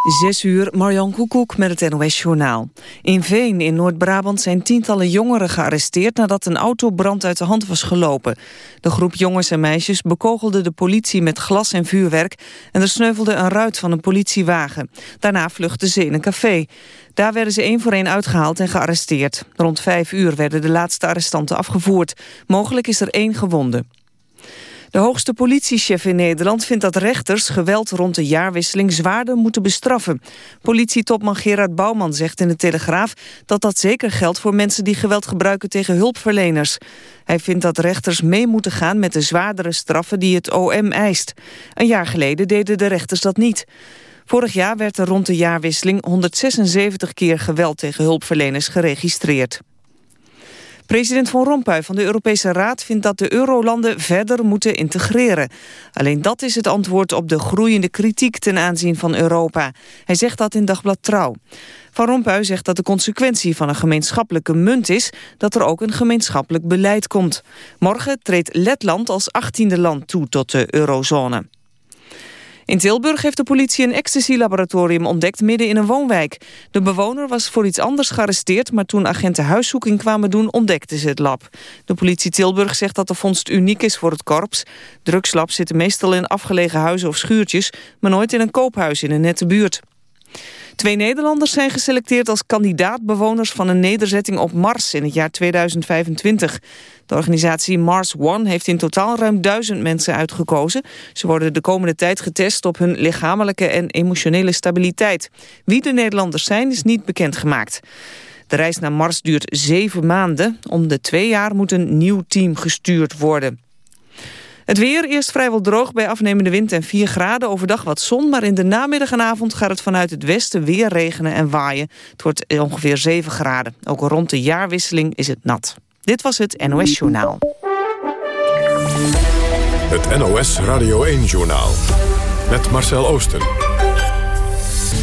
Zes uur, Marjan Koekoek met het NOS-journaal. In Veen in Noord-Brabant zijn tientallen jongeren gearresteerd... nadat een autobrand uit de hand was gelopen. De groep jongens en meisjes bekogelde de politie met glas en vuurwerk... en er sneuvelde een ruit van een politiewagen. Daarna vluchtten ze in een café. Daar werden ze één voor één uitgehaald en gearresteerd. Rond vijf uur werden de laatste arrestanten afgevoerd. Mogelijk is er één gewonde. De hoogste politiechef in Nederland vindt dat rechters geweld rond de jaarwisseling zwaarder moeten bestraffen. Politietopman Gerard Bouwman zegt in de Telegraaf dat dat zeker geldt voor mensen die geweld gebruiken tegen hulpverleners. Hij vindt dat rechters mee moeten gaan met de zwaardere straffen die het OM eist. Een jaar geleden deden de rechters dat niet. Vorig jaar werd er rond de jaarwisseling 176 keer geweld tegen hulpverleners geregistreerd. President Van Rompuy van de Europese Raad vindt dat de eurolanden verder moeten integreren. Alleen dat is het antwoord op de groeiende kritiek ten aanzien van Europa. Hij zegt dat in Dagblad Trouw. Van Rompuy zegt dat de consequentie van een gemeenschappelijke munt is... dat er ook een gemeenschappelijk beleid komt. Morgen treedt Letland als achttiende land toe tot de eurozone. In Tilburg heeft de politie een ecstasy-laboratorium ontdekt midden in een woonwijk. De bewoner was voor iets anders gearresteerd, maar toen agenten huiszoeking kwamen doen ontdekten ze het lab. De politie Tilburg zegt dat de vondst uniek is voor het korps. Drugslabs zitten meestal in afgelegen huizen of schuurtjes, maar nooit in een koophuis in een nette buurt. Twee Nederlanders zijn geselecteerd als kandidaatbewoners van een nederzetting op Mars in het jaar 2025. De organisatie Mars One heeft in totaal ruim duizend mensen uitgekozen. Ze worden de komende tijd getest op hun lichamelijke en emotionele stabiliteit. Wie de Nederlanders zijn is niet bekendgemaakt. De reis naar Mars duurt zeven maanden. Om de twee jaar moet een nieuw team gestuurd worden. Het weer eerst vrijwel droog bij afnemende wind en 4 graden. Overdag wat zon, maar in de namiddag en avond gaat het vanuit het westen weer regenen en waaien. Het wordt ongeveer 7 graden. Ook rond de jaarwisseling is het nat. Dit was het NOS Journaal. Het NOS Radio 1 Journaal. Met Marcel Oosten.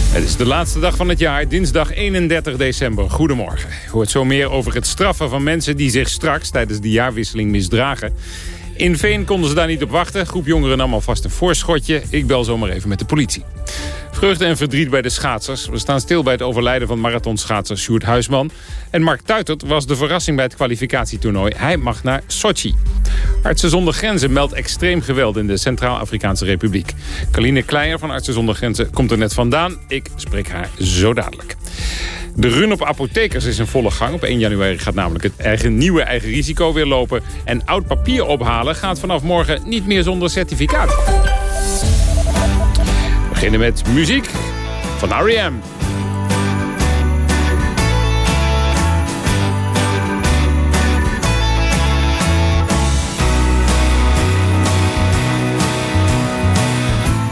Het is de laatste dag van het jaar, dinsdag 31 december. Goedemorgen. Je hoort zo meer over het straffen van mensen die zich straks tijdens de jaarwisseling misdragen. In Veen konden ze daar niet op wachten. Groep jongeren nam alvast een voorschotje. Ik bel zomaar even met de politie. Vreugde en verdriet bij de schaatsers. We staan stil bij het overlijden van marathonschaatser Sjoerd Huisman. En Mark Tuitert was de verrassing bij het kwalificatietoernooi. Hij mag naar Sochi. Artsen zonder Grenzen meldt extreem geweld in de Centraal-Afrikaanse Republiek. Kaline Kleijer van Artsen zonder Grenzen komt er net vandaan. Ik spreek haar zo dadelijk. De run op apothekers is in volle gang. Op 1 januari gaat namelijk het eigen nieuwe eigen risico weer lopen. En oud papier ophalen gaat vanaf morgen niet meer zonder certificaat. We beginnen met muziek van R.E.M.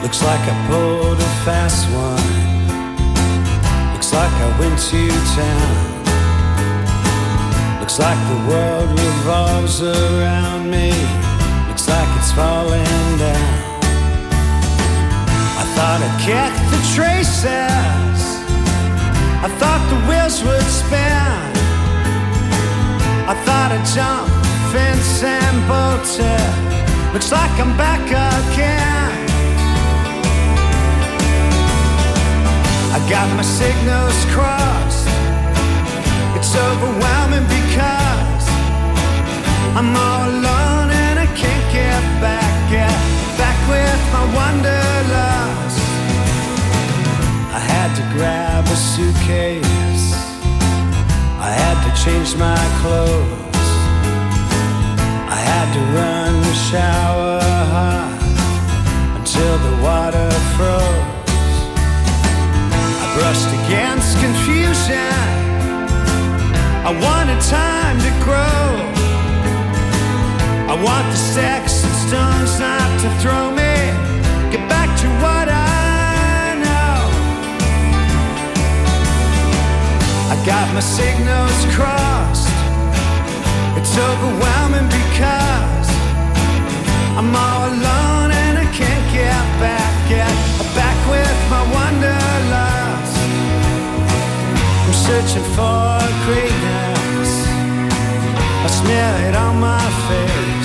Looks like I pulled a fast one like I went to town. Looks like the world revolves around me. Like it's falling down. I thought I'd kick the traces. I thought the wheels would spin. I thought I'd jump fence and bolt it. Looks like I'm back again. I got my signals crossed. It's overwhelming because I'm all alone my wanderlust. I had to grab a suitcase. I had to change my clothes. I had to run the shower hot until the water froze I brushed against confusion. I wanted time to grow. I want the sticks and stones not to throw me. Got my signals crossed. It's overwhelming because I'm all alone and I can't get back. Get back with my wanderlust I'm searching for greatness. I smear it on my face.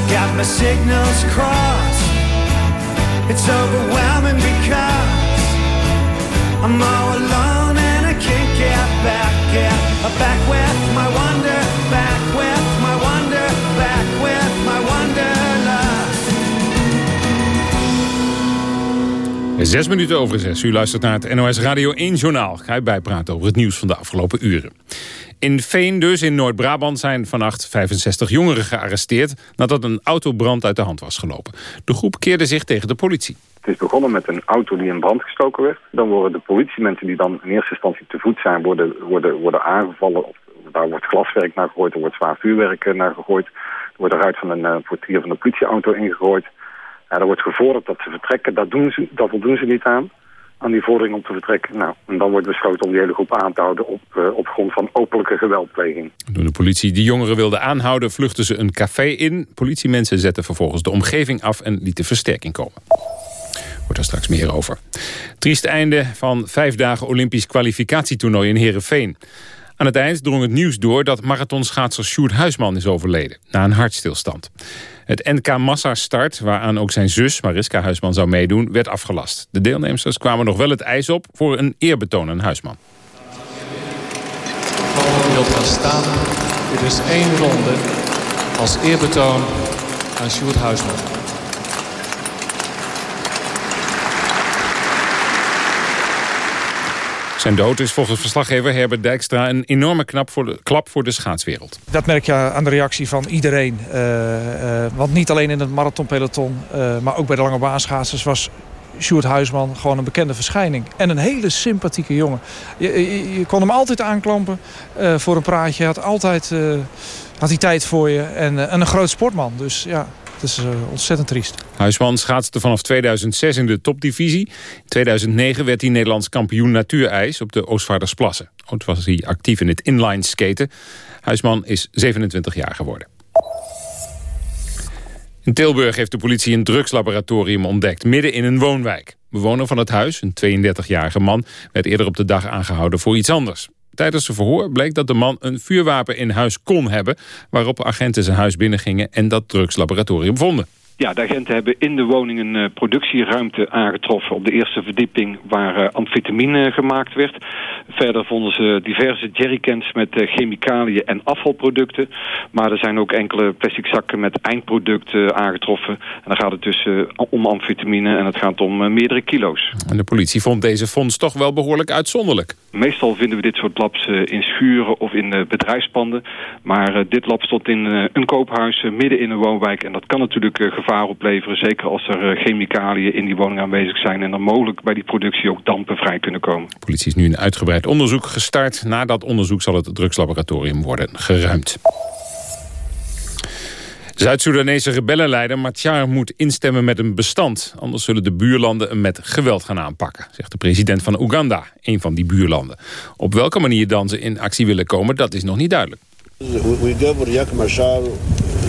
I got my signals crossed. It's overwhelming because I'm all alone and I can't get back, get back with my wonder, back with my wonder, back with my wanderlust. Zes minuten over zes. U luistert naar het NOS Radio 1 Journaal. Ga je bijpraten over het nieuws van de afgelopen uren. In Veen dus, in Noord-Brabant, zijn vannacht 65 jongeren gearresteerd... nadat een autobrand uit de hand was gelopen. De groep keerde zich tegen de politie. Het is begonnen met een auto die in brand gestoken werd. Dan worden de politiemensen die dan in eerste instantie te voet zijn... worden, worden, worden aangevallen. Of, daar wordt glaswerk naar gegooid, er wordt zwaar vuurwerk eh, naar gegooid. Er wordt eruit van een uh, portier van de politieauto ingegooid. Er wordt gevorderd dat ze vertrekken. Dat, doen ze, dat voldoen ze niet aan aan die vordering om te vertrekken. Nou, en dan wordt besloten om die hele groep aan te houden op, uh, op grond van openlijke geweldpleging. Toen de politie die jongeren wilde aanhouden, vluchtten ze een café in. Politiemensen zetten vervolgens de omgeving af en lieten versterking komen. Wordt er straks meer over. Triest einde van vijf dagen Olympisch kwalificatietoernooi in Heerenveen. Aan het eind drong het nieuws door dat marathonschaatser Sjoerd Huisman is overleden. Na een hartstilstand. Het NK Massa Start, waaraan ook zijn zus Mariska Huisman zou meedoen, werd afgelast. De deelnemers kwamen nog wel het ijs op voor een eerbetoon aan Huisman. Gaan staan. Dit is één ronde als eerbetoon aan Sjoerd Huisman. Zijn dood is volgens verslaggever Herbert Dijkstra... een enorme knap voor de, klap voor de schaatswereld. Dat merk je aan de reactie van iedereen. Uh, uh, want niet alleen in het marathonpeloton... Uh, maar ook bij de lange baanschaatsers was Sjoerd Huisman gewoon een bekende verschijning. En een hele sympathieke jongen. Je, kon hem altijd aanklampen voor een praatje. Hij had altijd had hij tijd voor je. En, en een groot sportman. Dus ja, het is uh, ontzettend triest. Huisman schaatste vanaf 2006 in de topdivisie. In 2009 werd hij Nederlands kampioen natuurijs op de Oostvaardersplassen. Ook was hij actief in het inline skaten. Huisman is 27 jaar geworden. In Tilburg heeft de politie een drugslaboratorium ontdekt, midden in een woonwijk. Bewoner van het huis, een 32-jarige man, werd eerder op de dag aangehouden voor iets anders. Tijdens zijn verhoor bleek dat de man een vuurwapen in huis kon hebben... waarop agenten zijn huis binnengingen en dat drugslaboratorium vonden. Ja, de agenten hebben in de woning een uh, productieruimte aangetroffen op de eerste verdieping waar uh, amfetamine gemaakt werd. Verder vonden ze diverse jerrycans met chemicaliën en afvalproducten. Maar er zijn ook enkele plastic zakken met eindproducten aangetroffen. En dan gaat het dus om amfetamine en het gaat om meerdere kilo's. En de politie vond deze fonds toch wel behoorlijk uitzonderlijk. Meestal vinden we dit soort labs in schuren of in bedrijfspanden. Maar dit lab stond in een koophuis midden in een woonwijk. En dat kan natuurlijk gevaarlijk opleveren. Zeker als er uh, chemicaliën in die woning aanwezig zijn... en er mogelijk bij die productie ook dampen vrij kunnen komen. De politie is nu een uitgebreid onderzoek gestart. Na dat onderzoek zal het drugslaboratorium worden geruimd. Zuid-Soedanese rebellenleider Machar moet instemmen met een bestand. Anders zullen de buurlanden hem met geweld gaan aanpakken, zegt de president van Oeganda, een van die buurlanden. Op welke manier dan ze in actie willen komen, dat is nog niet duidelijk. We gave Riek Machar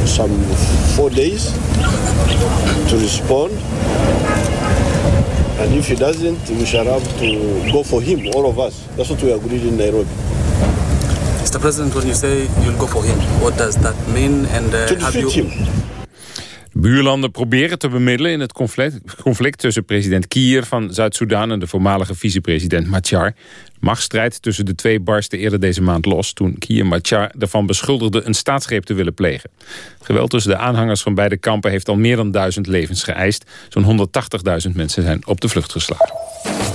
some four days to respond. And if he doesn't, we shall have to go for him, all of us. That's what we agreed in Nairobi. Mr. President, when you say you'll go for him, what does that mean? And uh, to defeat you... him. Buurlanden proberen te bemiddelen in het conflict, conflict tussen president Kier van Zuid-Soedan en de voormalige vicepresident Machar. Machtsstrijd tussen de twee barstte eerder deze maand los toen Kier Machar ervan beschuldigde een staatsgreep te willen plegen. Geweld tussen de aanhangers van beide kampen heeft al meer dan duizend levens geëist. Zo'n 180.000 mensen zijn op de vlucht geslagen.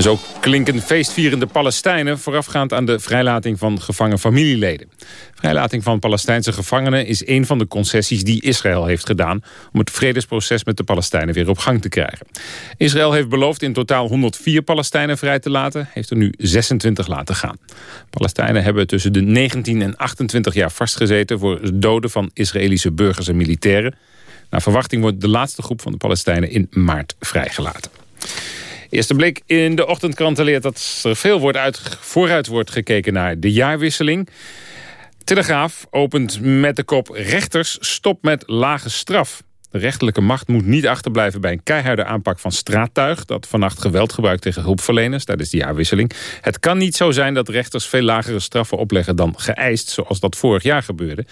Zo klinken feestvierende Palestijnen voorafgaand aan de vrijlating van gevangen familieleden. Vrijlating van Palestijnse gevangenen is een van de concessies die Israël heeft gedaan om het vredesproces met de Palestijnen weer op gang te krijgen. Israël heeft beloofd in totaal 104 Palestijnen vrij te laten, heeft er nu 26 laten gaan. Palestijnen hebben tussen de 19 en 28 jaar vastgezeten voor het doden van Israëlische burgers en militairen. Naar verwachting wordt de laatste groep van de Palestijnen in maart vrijgelaten. Eerste blik in de ochtendkranten leert dat er veel wordt uit, vooruit wordt gekeken naar de jaarwisseling. Telegraaf opent met de kop rechters stop met lage straf. De rechterlijke macht moet niet achterblijven bij een keiharde aanpak van straattuig... dat vannacht geweld gebruikt tegen hulpverleners tijdens de jaarwisseling. Het kan niet zo zijn dat rechters veel lagere straffen opleggen dan geëist... zoals dat vorig jaar gebeurde.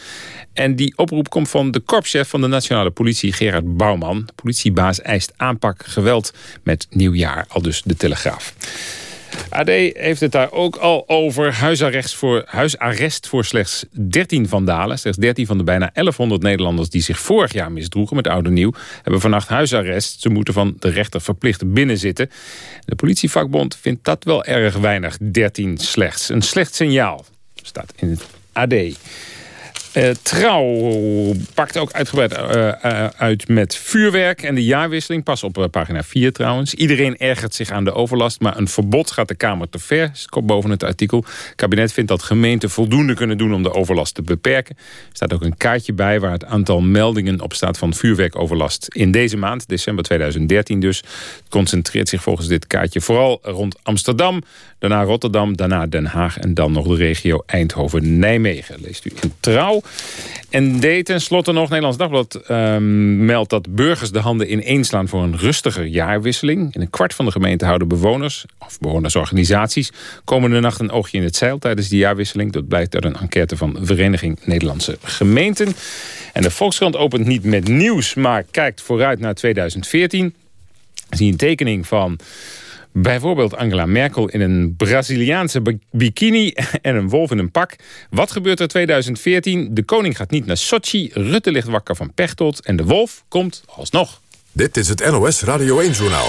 En die oproep komt van de korpschef van de nationale politie Gerard Bouwman. De politiebaas eist aanpak geweld met nieuwjaar, al dus de Telegraaf. AD heeft het daar ook al over. Huisarrest voor, huisarrest voor slechts 13 vandalen. Slechts 13 van de bijna 1100 Nederlanders die zich vorig jaar misdroegen met oude nieuw... hebben vannacht huisarrest. Ze moeten van de rechter verplicht binnenzitten. De politievakbond vindt dat wel erg weinig. 13 slechts. Een slecht signaal, staat in het AD. Uh, Trouw pakt ook uitgebreid uh, uit met vuurwerk en de jaarwisseling. Pas op pagina 4 trouwens. Iedereen ergert zich aan de overlast, maar een verbod gaat de Kamer te ver. Komt boven het artikel. Het kabinet vindt dat gemeenten voldoende kunnen doen om de overlast te beperken. Er staat ook een kaartje bij waar het aantal meldingen op staat van vuurwerkoverlast. In deze maand, december 2013 dus, concentreert zich volgens dit kaartje vooral rond Amsterdam, daarna Rotterdam, daarna Den Haag en dan nog de regio Eindhoven-Nijmegen. Leest u in Trouw. En deed tenslotte nog, Nederlands Dagblad um, meldt dat burgers de handen ineenslaan voor een rustiger jaarwisseling. In een kwart van de gemeente houden bewoners, of bewonersorganisaties, komende nacht een oogje in het zeil tijdens die jaarwisseling. Dat blijkt uit een enquête van Vereniging Nederlandse Gemeenten. En de Volkskrant opent niet met nieuws, maar kijkt vooruit naar 2014. Zie een tekening van Bijvoorbeeld Angela Merkel in een Braziliaanse bikini en een wolf in een pak. Wat gebeurt er 2014? De koning gaat niet naar Sochi, Rutte ligt wakker van Pechtold... en de wolf komt alsnog. Dit is het NOS Radio 1-journaal.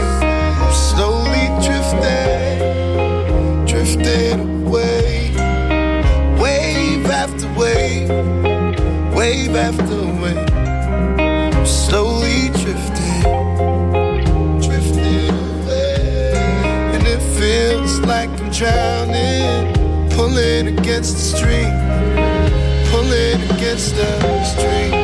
Against the stream, pulling against the stream.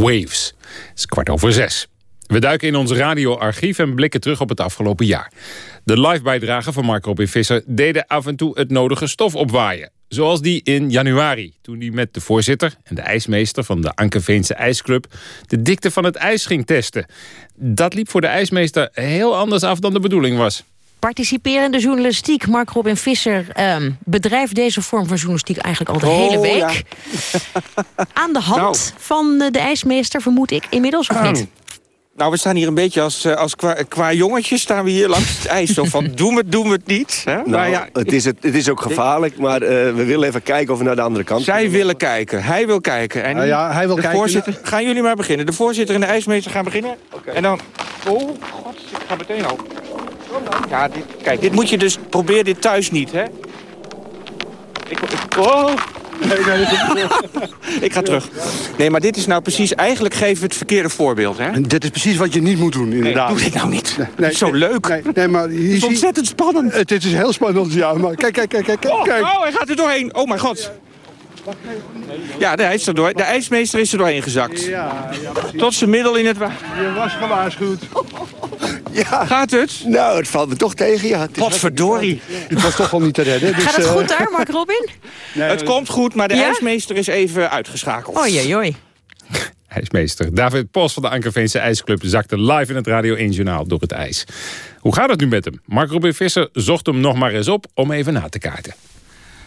Waves. Het is kwart over zes. We duiken in ons radioarchief en blikken terug op het afgelopen jaar. De live-bijdragen van Mark Robin Visser deden af en toe het nodige stof opwaaien. Zoals die in januari, toen hij met de voorzitter en de ijsmeester van de Ankerveense IJsclub de dikte van het ijs ging testen. Dat liep voor de ijsmeester heel anders af dan de bedoeling was. Participerende journalistiek, Mark Robin Visser, um, bedrijft deze vorm van journalistiek eigenlijk al de Oh, hele week. ja. Aan de hand van eh, de ijsmeester, vermoed ik, inmiddels of niet? Nou, we staan hier een beetje als, eh, als qua, qua jongetjes staan we hier langs het ijs. Zo van, doen we het, doen we het niet. Hè? Nou, maar ja, het, is het, het is ook gevaarlijk, maar eh, we willen even kijken of we naar de andere kant zij willen kijken, hij wil kijken. En Nou ja, hij wil de kijken. Voorzitter, gaan jullie maar beginnen. De voorzitter en de ijsmeester gaan beginnen. En dan... Oh, god, ik ga meteen al. Ja, dit, kijk, dit moet je dus... Probeer dit thuis niet, hè. Ik, ik, oh. ik ga terug. Nee, maar dit is nou precies... Eigenlijk geven we het verkeerde voorbeeld, hè? En dit is precies wat je niet moet doen, inderdaad. doe dit nou niet. Nee, Het is zo leuk. Nee, nee, maar hier is ontzettend spannend. Het is heel spannend, ja. Maar kijk, kijk, kijk, kijk. Oh, kijk. oh, hij gaat er doorheen. Oh, mijn god. Ja, de, is er door, de ijsmeester is er doorheen gezakt. Ja, ja, precies. Tot zijn middel in het water. Je was gewaarschuwd. Ja. Gaat het? Nou, het valt me toch tegen, ja. Potverdorie. Het was toch wel niet te redden. Dus, Gaat het eh, goed daar, Mark Robin? het komt goed, maar de Ja? ijsmeester is even uitgeschakeld. Oei, oei, oei. IJsmeester David Post van de Ankerveense IJsclub zakte live in het Radio 1 Journaal door het ijs. Hoe gaat het nu met hem? Mark Robin Visser zocht hem nog maar eens op om even na te kaarten.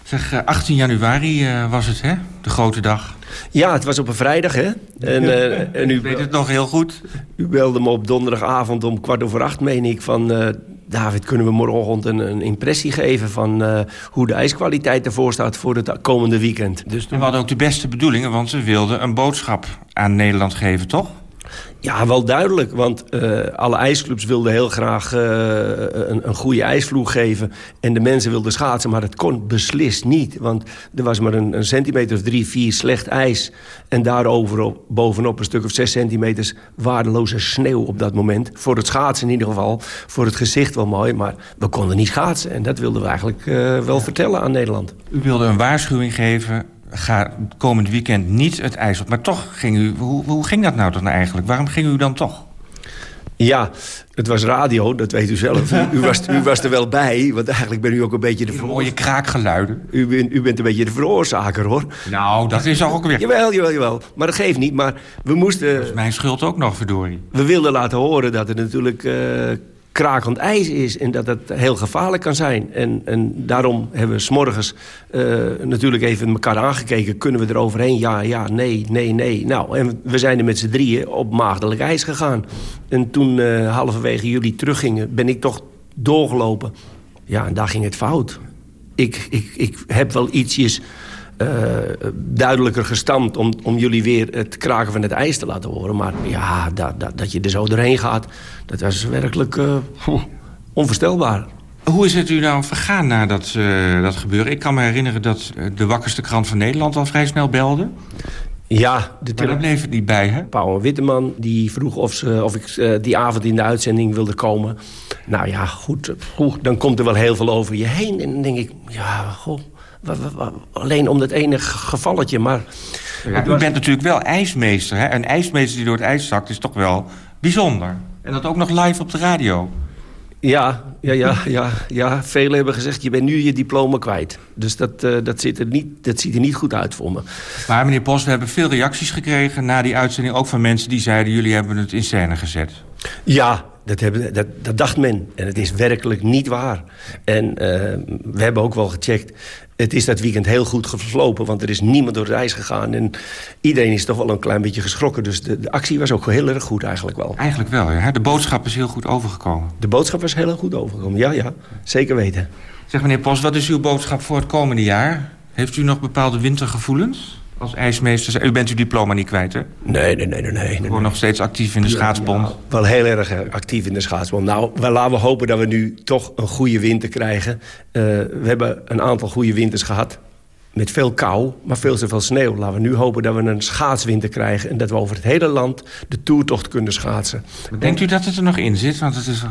Zeg, eh, 18 januari eh, was het, hè? De grote dag. Ja, het was op een vrijdag, hè? En, eh, en u, weet het nog heel goed. u belde me op donderdagavond om kwart over acht, meen ik, van... eh, David, kunnen we morgenochtend een, een impressie geven van eh, hoe de ijskwaliteit ervoor staat voor het komende weekend? Dus En we hadden ook de beste bedoelingen, want we wilden een boodschap aan Nederland geven, toch? Ja, wel duidelijk. Want eh, alle ijsclubs wilden heel graag eh, een, een goede ijsvloer geven. En de mensen wilden schaatsen, maar het kon beslist niet. Want er was maar een, een centimeter of drie, vier slecht ijs. En daarover op, bovenop een stuk of zes centimeters waardeloze sneeuw op dat moment. Voor het schaatsen in ieder geval. Voor het gezicht wel mooi, maar we konden niet schaatsen. En dat wilden we eigenlijk eh, wel vertellen aan Nederland. U wilde een waarschuwing geven. Ga komend weekend niet het ijs op. Maar toch ging u... Hoe, hoe ging dat nou dan eigenlijk? Waarom ging u dan toch? Ja, het was radio, dat weet u zelf. U, u was, u was er wel bij, want eigenlijk ben u ook een beetje de Mooie kraakgeluiden. U, bent- u bent een beetje de veroorzaker, hoor. Nou, dat is ook weer... Jawel, jawel, jawel. Maar dat geeft niet. Maar we moesten... Dat is mijn schuld ook nog, verdorie. We wilden laten horen dat het natuurlijk eh, krakend ijs is... en dat het heel gevaarlijk kan zijn. En, en daarom hebben we s'morgens eh natuurlijk even elkaar aangekeken. Kunnen we er overheen? Ja, ja, nee, nee, nee. Nou, en we zijn er met z'n drieën op maagdelijk ijs gegaan. En toen eh, halverwege jullie teruggingen, ben ik toch doorgelopen. Ja, en daar ging het fout. Ik, ik, ik heb wel ietsjes duidelijker gestampt om, om jullie weer het kraken van het ijs te laten horen. Maar ja, dat, dat, dat je er zo doorheen gaat, dat was werkelijk eh, onvoorstelbaar. Hoe is het u nou vergaan na dat, eh, dat gebeuren? Ik kan me herinneren dat eh, de wakkerste krant van Nederland al vrij snel belde. Ja, de Maar daar bleef het niet bij, hè? Paul Witteman die vroeg of, ze, of ik eh, die avond in de uitzending wilde komen. Nou ja, goed, eh, goed, dan komt er wel heel veel over je heen. En dan denk ik, ja, goh, alleen om dat ene gevalletje. Maar Ja, u bent natuurlijk wel ijsmeester, hè? Een ijsmeester die door het ijs zakt is toch wel bijzonder. En dat ook nog live op de radio. Ja, ja, ja, ja, ja. Velen hebben gezegd, je bent nu je diploma kwijt. Dus dat, eh, dat, ziet er niet, dat ziet er niet goed uit voor me. Maar meneer Post, we hebben veel reacties gekregen na die uitzending... ook van mensen die zeiden, jullie hebben het in scène gezet. Ja, dat, hebben, dat, dat dacht men. En het is werkelijk niet waar. En eh, we hebben ook wel gecheckt. Het is dat weekend heel goed verlopen, want er is niemand door het ijs gegaan. En iedereen is toch wel een klein beetje geschrokken. Dus de, de actie was ook heel erg goed eigenlijk wel. Eigenlijk wel, ja. De boodschap is heel goed overgekomen. De boodschap was heel goed overgekomen, ja, ja. Zeker weten. Zeg meneer Post, wat is uw boodschap voor het komende jaar? Heeft u nog bepaalde wintergevoelens als ijsmeester? U bent uw diploma niet kwijt, hè? Nee, nee, nee, nee. nee, Gewoon nog steeds actief in de schaatsbond. Wel heel erg eh, actief in de schaatsbond. Nou, wel laten we hopen dat we nu toch een goede winter krijgen. Eh, we hebben een aantal goede winters gehad. Met veel kou, maar veel te veel sneeuw. Laten we nu hopen dat we een schaatswinter krijgen... en dat we over het hele land de toertocht kunnen schaatsen. Denkt u dat het er nog in zit? Want het is...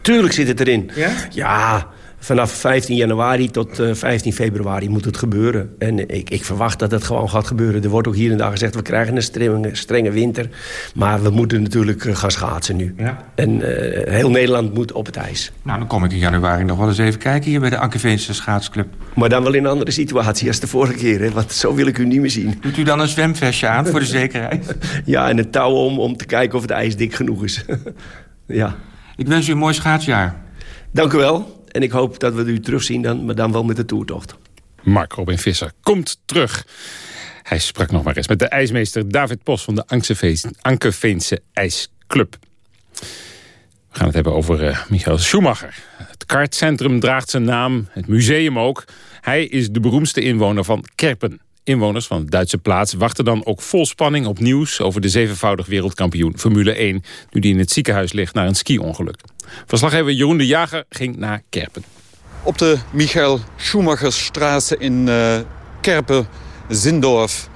Tuurlijk zit het erin. Ja? Ja, vanaf 15 januari tot eh, 15 februari moet het gebeuren. En ik, ik verwacht dat het gewoon gaat gebeuren. Er wordt ook hier en daar gezegd, we krijgen een strenge, strenge winter. Maar we moeten natuurlijk eh, gaan schaatsen nu. Ja. En eh, heel Nederland moet op het ijs. Nou, dan kom ik in januari nog wel eens even kijken hier bij de Ankeveense schaatsclub. Maar dan wel in een andere situatie als de vorige keer. Hè? Want zo wil ik u niet meer zien. Doet u dan een zwemvestje aan voor de zekerheid? Ja, en een touw om om te kijken of het ijs dik genoeg is. ja. Ik wens u een mooi schaatsjaar. Dank u wel. En ik hoop dat we u terugzien, dan, maar dan wel met de toertocht. Mark Robin Visser komt terug. Hij sprak nog maar eens met de ijsmeester David Pos van de Ankeveense IJsclub. We gaan het hebben over uh, Michael Schumacher. Het kartcentrum draagt zijn naam, het museum ook. Hij is de beroemdste inwoner van Kerpen. Inwoners van de Duitse plaats wachten dan ook vol spanning op nieuws... over de zevenvoudig wereldkampioen Formule 1... nu die in het ziekenhuis ligt na een ski-ongeluk. Verslaggever Jeroen de Jager ging naar Kerpen. Op de Michael Schumacherstraat in uh, Kerpen, Zindorf.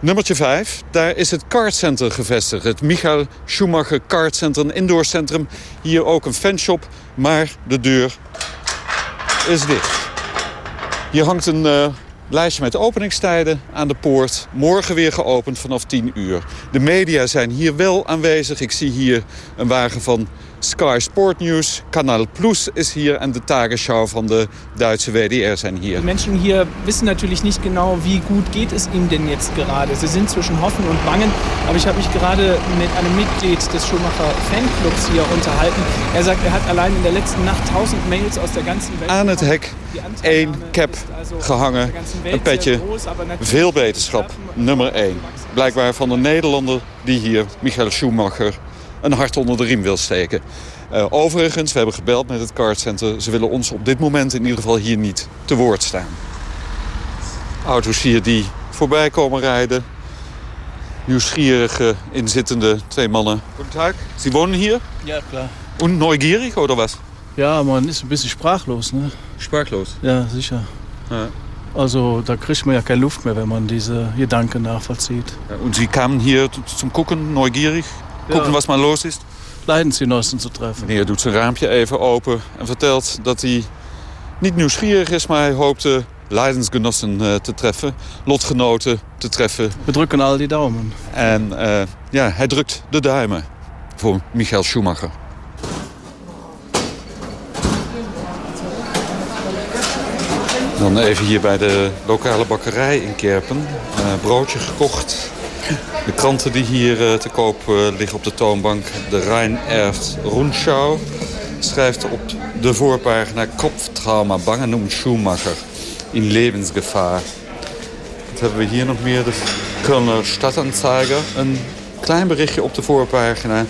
Nummertje 5, daar is het kartcenter gevestigd. Het Michael Schumacher Kartcenter, een indoorcentrum. Hier ook een fanshop, maar de deur is dicht. Hier hangt een uh, lijstje met openingstijden aan de poort. Morgen weer geopend vanaf 10 uur. De media zijn hier wel aanwezig. Ik zie hier een wagen van Sky Sport News, Kanal Plus ist hier en de Tagesschau van de Duitse WDR zijn hier. Die Menschen hier wissen natürlich nicht genau, wie gut geht es ihm denn jetzt gerade. Sie sind zwischen Hoffen und Bangen, aber ich habe mich gerade mit einem Mitglied des Schumacher Fanclubs hier unterhalten. Er sagt, er hat allein in der letzten Nacht 1000 Mails aus der ganzen Welt. Aan het hek één cap gehangen, een petje, veel beterschap, nummer 1. Blijkbaar van een Nederlander die hier, Michael Schumacher, een hart onder de riem wil steken. Uh, overigens, we hebben gebeld met het kartcenter. Ze willen ons op dit moment in ieder geval hier niet te woord staan. Auto's hier die voorbij komen rijden. Nieuwsgierige, inzittende twee mannen. Guten Tag. Sie wohnen hier? Ja, klar. Und neugierig oder was? Ja, man ist ein bisschen sprachlos. Ne? Sprachlos? Ja, sicher. Ja. Also da kriegt man ja keine Luft mehr, wenn man diese Gedanken nachvollzieht. Ja, und Sie kamen hier zum Gucken, neugierig? Gucken, was mal los ist? Leidensgenossen zu treffen. Meneer doet zijn raampje even open en vertelt dat hij niet nieuwsgierig is... maar hij hoopte Leidensgenossen uh, te treffen, lotgenoten te treffen. We drukken al die Daumen. En uh, ja, hij drukt de duimen voor Michael Schumacher. Dan even hier bij de lokale bakkerij in Kerpen. Uh, broodje gekocht. De kranten die hier uh, te koop uh, liggen op de toonbank. De Rhein-Erft Rundschau schrijft op de voorpagina... Kopftrauma, bangen um Schumacher in levensgevaar. Wat hebben we hier nog meer? De Kölner Stadtanzeiger. Een klein berichtje op de voorpagina.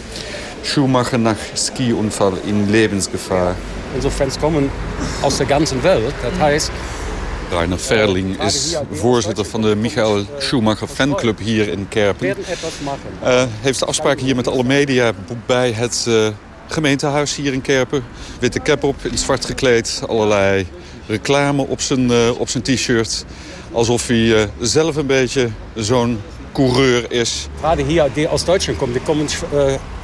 Schumacher nach Skiunfall in levensgevaar. Unsere Fans kommen aus der ganzen Welt. Das heißt, Rainer Verling is voorzitter van de Michael Schumacher fanclub hier in Kerpen. Uh, heeft afspraken hier met alle media bij het uh, gemeentehuis hier in Kerpen. Witte cap op, in zwart gekleed, allerlei reclame op zijn, uh, op zijn t-shirt. Alsof hij zelf een beetje zo'n coureur is. Gerade hier, die aus Deutschland kommen, die kommen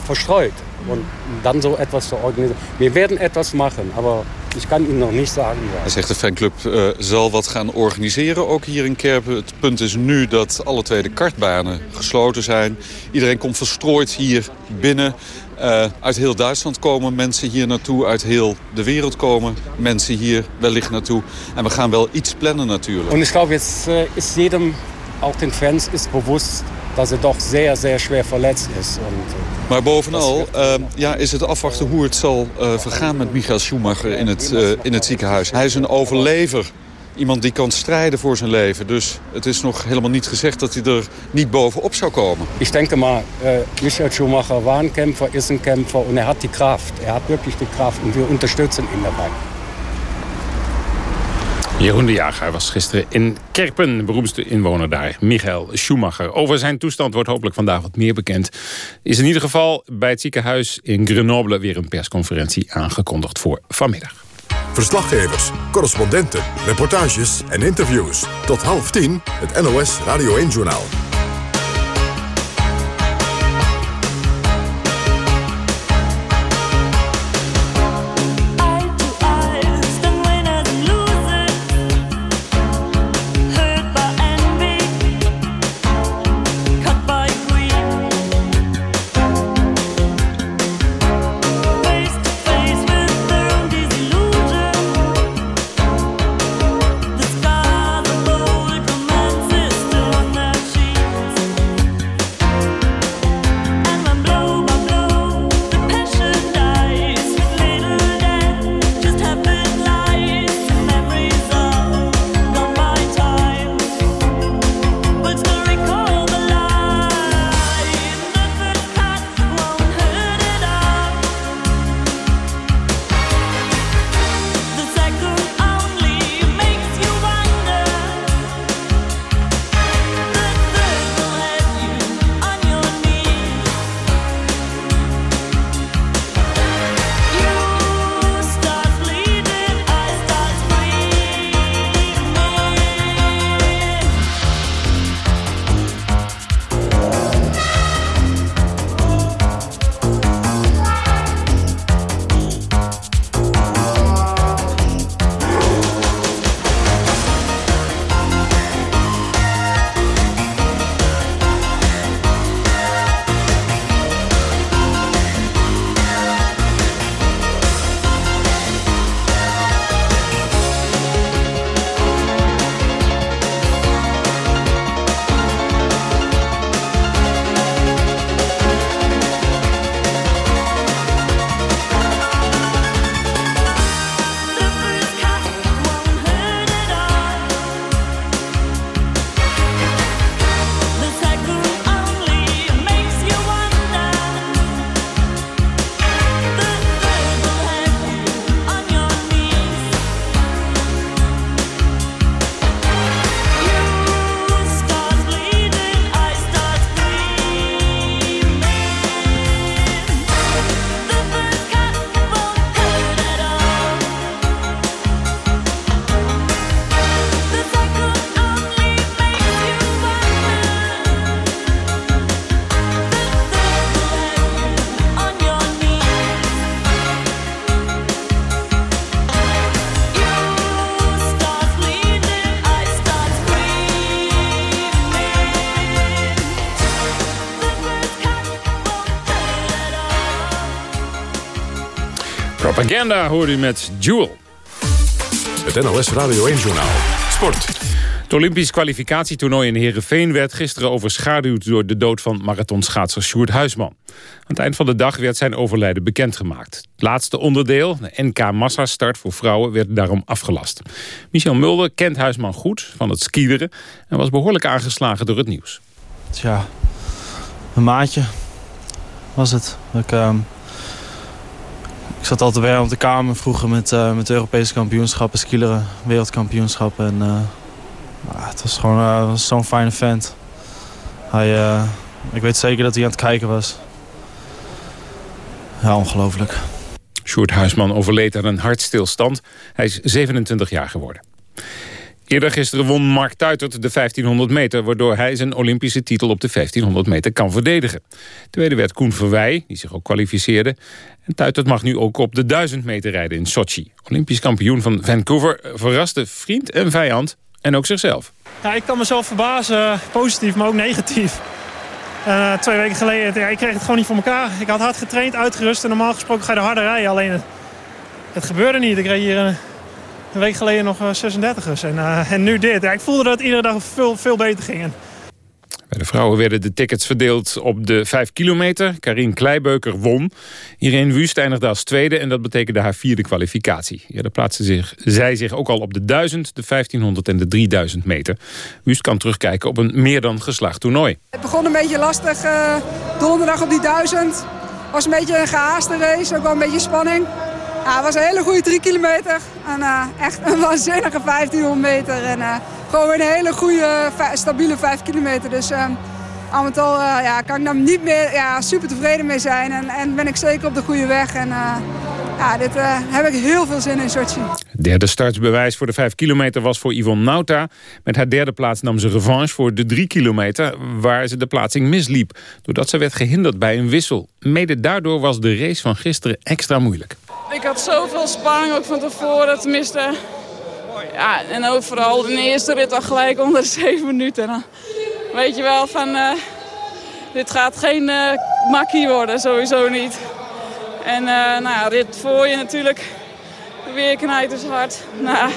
verstreut. Und dann so etwas zu organisieren. Wir werden etwas machen, aber ik kan u nog niet zeggen. Hij zegt de fanclub uh, zal wat gaan organiseren, ook hier in Kerpen. Het punt is nu dat alle twee de kartbanen gesloten zijn. Iedereen komt verstrooid hier binnen. Uh, uit heel Duitsland komen mensen hier naartoe. Uit heel de wereld komen mensen hier wellicht naartoe. En we gaan wel iets plannen natuurlijk. En ik geloof, jetzt uh, is jedem, ook den Fans, is bewust dat ze toch zeer, zeer schwer verletzt is. Und, maar bovenal uh, ja, is het afwachten hoe het zal uh, vergaan met Michael Schumacher in het, uh, in het ziekenhuis. Hij is een overlever. Iemand die kan strijden voor zijn leven. Dus het is nog helemaal niet gezegd dat hij er niet bovenop zou komen. Ik denk maar, Michael Schumacher was een Kämpfer, is een Kämpfer en hij had die kracht. Hij had wirklich die kracht en we ondersteunen hem daarbij. Jeroen de Jager was gisteren in Kerpen, beroemdste inwoner daar, Michael Schumacher. Over zijn toestand wordt hopelijk vandaag wat meer bekend. Is in ieder geval bij het ziekenhuis in Grenoble weer een persconferentie aangekondigd voor vanmiddag. Verslaggevers, correspondenten, reportages en interviews. Tot half tien het NOS Radio 1-journaal. Agenda hoort u met Jewel. Het NOS Radio 1-journaal. Sport. Het Olympisch kwalificatietoernooi in Heerenveen werd gisteren overschaduwd door de dood van marathonschaatser Sjoerd Huisman. Aan het eind van de dag werd zijn overlijden bekendgemaakt. Het laatste onderdeel, de NK Massastart voor vrouwen, werd daarom afgelast. Michel Mulder kent Huisman goed van het skideren en was behoorlijk aangeslagen door het nieuws. Tja, een maatje was het. Ik, ehm, ik zat altijd bij op de kamer vroeger met, eh, met Europese kampioenschappen, skileren, wereldkampioenschappen. En, eh, ah, het was gewoon was zo'n fijne vent. Hij, ik weet zeker dat hij aan het kijken was. Ja, ongelooflijk. Sjoerd Huisman overleed aan een hartstilstand. Hij is 27 jaar geworden. Eerder gisteren won Mark Tuitert de 1500 meter... waardoor hij zijn Olympische titel op de 1500 meter kan verdedigen. Tweede werd Koen Verwij, die zich ook kwalificeerde. En Tuitert mag nu ook op de 1000 meter rijden in Sochi. Olympisch kampioen van Vancouver verraste vriend en vijand en ook zichzelf. Ja, ik kan mezelf verbazen, positief, maar ook negatief. Eh, twee weken geleden, ja, ik kreeg het gewoon niet voor elkaar. Ik had hard getraind, uitgerust en normaal gesproken ga je er harder rijden. Alleen het, het gebeurde niet. Ik reed hier een, een week geleden nog 36ers en, uh, en nu dit. Ja, ik voelde dat het iedere dag veel, veel beter ging. Bij de vrouwen werden de tickets verdeeld op de 5 kilometer. Karin Kleibeuker won. Irene Wust eindigde als tweede en dat betekende haar vierde kwalificatie. Eerder plaatste zich, zij zich ook al op de 1000, de 1500 en de 3000 meter. Wust kan terugkijken op een meer dan geslaagd toernooi. Het begon een beetje lastig eh, donderdag op die 1000. was een beetje een gehaaste race, ook wel een beetje spanning. Het was een hele goede 3 kilometer. En eh, echt een waanzinnige 1500 meter. En eh, gewoon weer een hele goede, stabiele 5 kilometer. Dus eh, al met al eh, ja, kan ik daar niet meer ja, super tevreden mee zijn. En, en ben ik zeker op de goede weg. En ja, dit heb ik heel veel zin in Sochi. Derde startbewijs voor de 5 kilometer was voor Yvonne Nauta. Met haar derde plaats nam ze revanche voor de 3 kilometer... waar ze de plaatsing misliep, doordat ze werd gehinderd bij een wissel. Mede daardoor was de race van gisteren extra moeilijk. Ik had zoveel spanning ook van tevoren, tenminste. Ja, en ook vooral in de eerste rit al gelijk onder de 7 minuten. Weet je wel van, eh, dit gaat geen eh, makkie worden, sowieso niet. En eh, nou rit voor je natuurlijk, de weerknijt is hard. Nou,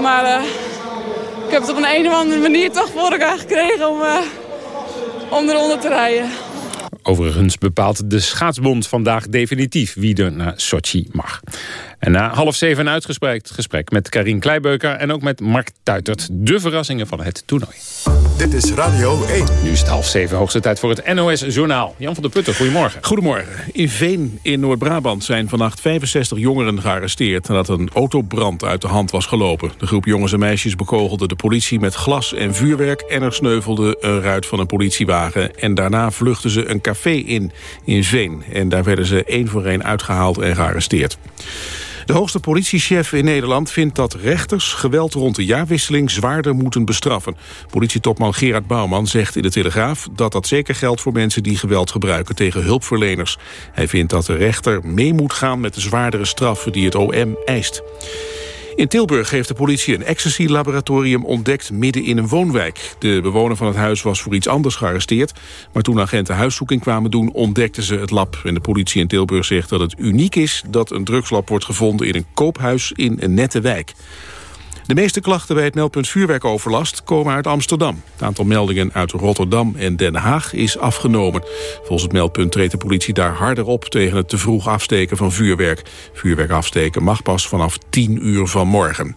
maar ik heb het op een, een of andere manier toch voor elkaar gekregen om, om eronder te rijden. Overigens bepaalt de schaatsbond vandaag definitief wie er naar Sochi mag. En na half zeven een uitgesprek gesprek met Karin Kleibeuker en ook met Mark Tuitert. De verrassingen van het toernooi. Dit is Radio 1. Nu is het half zeven, hoogste tijd voor het NOS-journaal. Jan van der Putten, goedemorgen. Goedemorgen. In Veen in Noord-Brabant zijn vannacht 65 jongeren gearresteerd... nadat een autobrand uit de hand was gelopen. De groep jongens en meisjes bekogelde de politie met glas en vuurwerk... en er sneuvelde een ruit van een politiewagen. En daarna vluchtten ze een café in, in Veen. En daar werden ze één voor één uitgehaald en gearresteerd. De hoogste politiechef in Nederland vindt dat rechters geweld rond de jaarwisseling zwaarder moeten bestraffen. Politietopman Gerard Bouwman zegt in de Telegraaf dat dat zeker geldt voor mensen die geweld gebruiken tegen hulpverleners. Hij vindt dat de rechter mee moet gaan met de zwaardere straffen die het OM eist. In Tilburg heeft de politie een ecstasy-laboratorium ontdekt midden in een woonwijk. De bewoner van het huis was voor iets anders gearresteerd. Maar toen agenten huiszoeking kwamen doen, ontdekten ze het lab. En de politie in Tilburg zegt dat het uniek is dat een drugslab wordt gevonden in een koophuis in een nette wijk. De meeste klachten bij het meldpunt vuurwerkoverlast komen uit Amsterdam. Het aantal meldingen uit Rotterdam en Den Haag is afgenomen. Volgens het meldpunt treedt de politie daar harder op... tegen het te vroeg afsteken van vuurwerk. Vuurwerk afsteken mag pas vanaf 10 uur van morgen.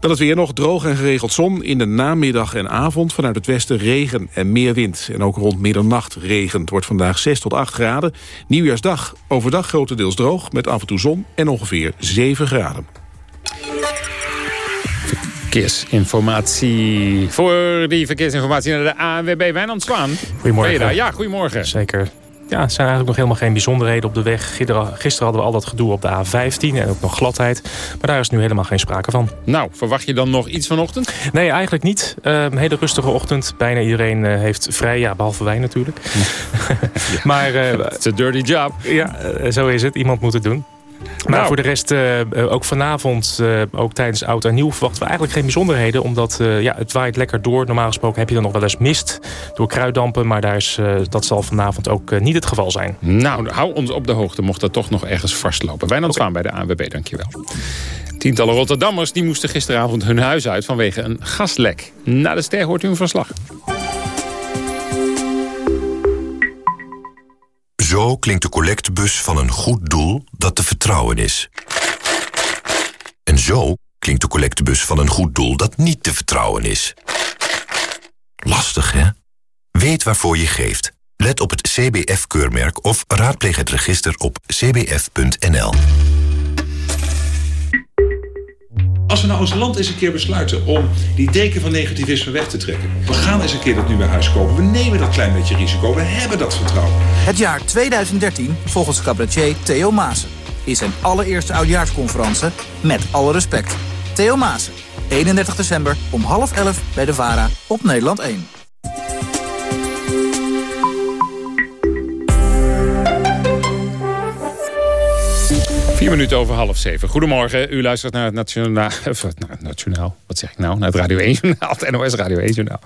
Dan het weer nog droog en geregeld zon. In de namiddag en avond vanuit het westen regen en meer wind. En ook rond middernacht regen. Het wordt vandaag 6 tot 8 graden. Nieuwjaarsdag overdag grotendeels droog met af en toe zon en ongeveer 7 graden. Verkeersinformatie. Voor die verkeersinformatie naar de ANWB Wijnand Zwaan. Goedemorgen. Ja, goedemorgen. Zeker. Ja, er zijn eigenlijk nog helemaal geen bijzonderheden op de weg. Gisteren, hadden we al dat gedoe op de A15 en ook nog gladheid. Maar daar is nu helemaal geen sprake van. Nou, verwacht je dan nog iets vanochtend? Nee, eigenlijk niet. Een hele rustige ochtend. Bijna iedereen uh, heeft vrij. Ja, behalve wij natuurlijk. maar... Het is een dirty job. Ja, uh, zo is het. Iemand moet het doen. Maar Nou. voor de rest, eh, eh, ook vanavond, eh, ook tijdens Oud en Nieuw... verwachten we eigenlijk geen bijzonderheden. Omdat ja, het waait lekker door. Normaal gesproken heb je dan nog wel eens mist door kruiddampen. Maar daar is, dat zal vanavond ook niet het geval zijn. Nou, hou ons op de hoogte mocht dat toch nog ergens vastlopen. Wijnand Zwaan bij de ANWB, dankjewel. Tientallen Rotterdammers die moesten gisteravond hun huis uit vanwege een gaslek. Na de ster hoort u een verslag. Zo klinkt de collectebus van een goed doel dat te vertrouwen is. En zo klinkt de collectebus van een goed doel dat niet te vertrouwen is. Lastig, hè? Weet waarvoor je geeft. Let op het CBF-keurmerk of raadpleeg het register op cbf.nl. Als we nou als land eens een keer besluiten om die deken van negativisme weg te trekken. We gaan eens een keer dat nu bij huis kopen. We nemen dat klein beetje risico. We hebben dat vertrouwen. Het jaar 2013, volgens cabaretier Theo Maassen, is zijn allereerste oudjaarsconferentie met alle respect. Theo Maassen, 31 december om half elf bij de VARA op Nederland 1. Vier minuten over half zeven. Goedemorgen, u luistert naar het Nationaal... Het Nationaal, wat zeg ik nou? Naar het Radio 1-journaal, het NOS Radio 1-journaal.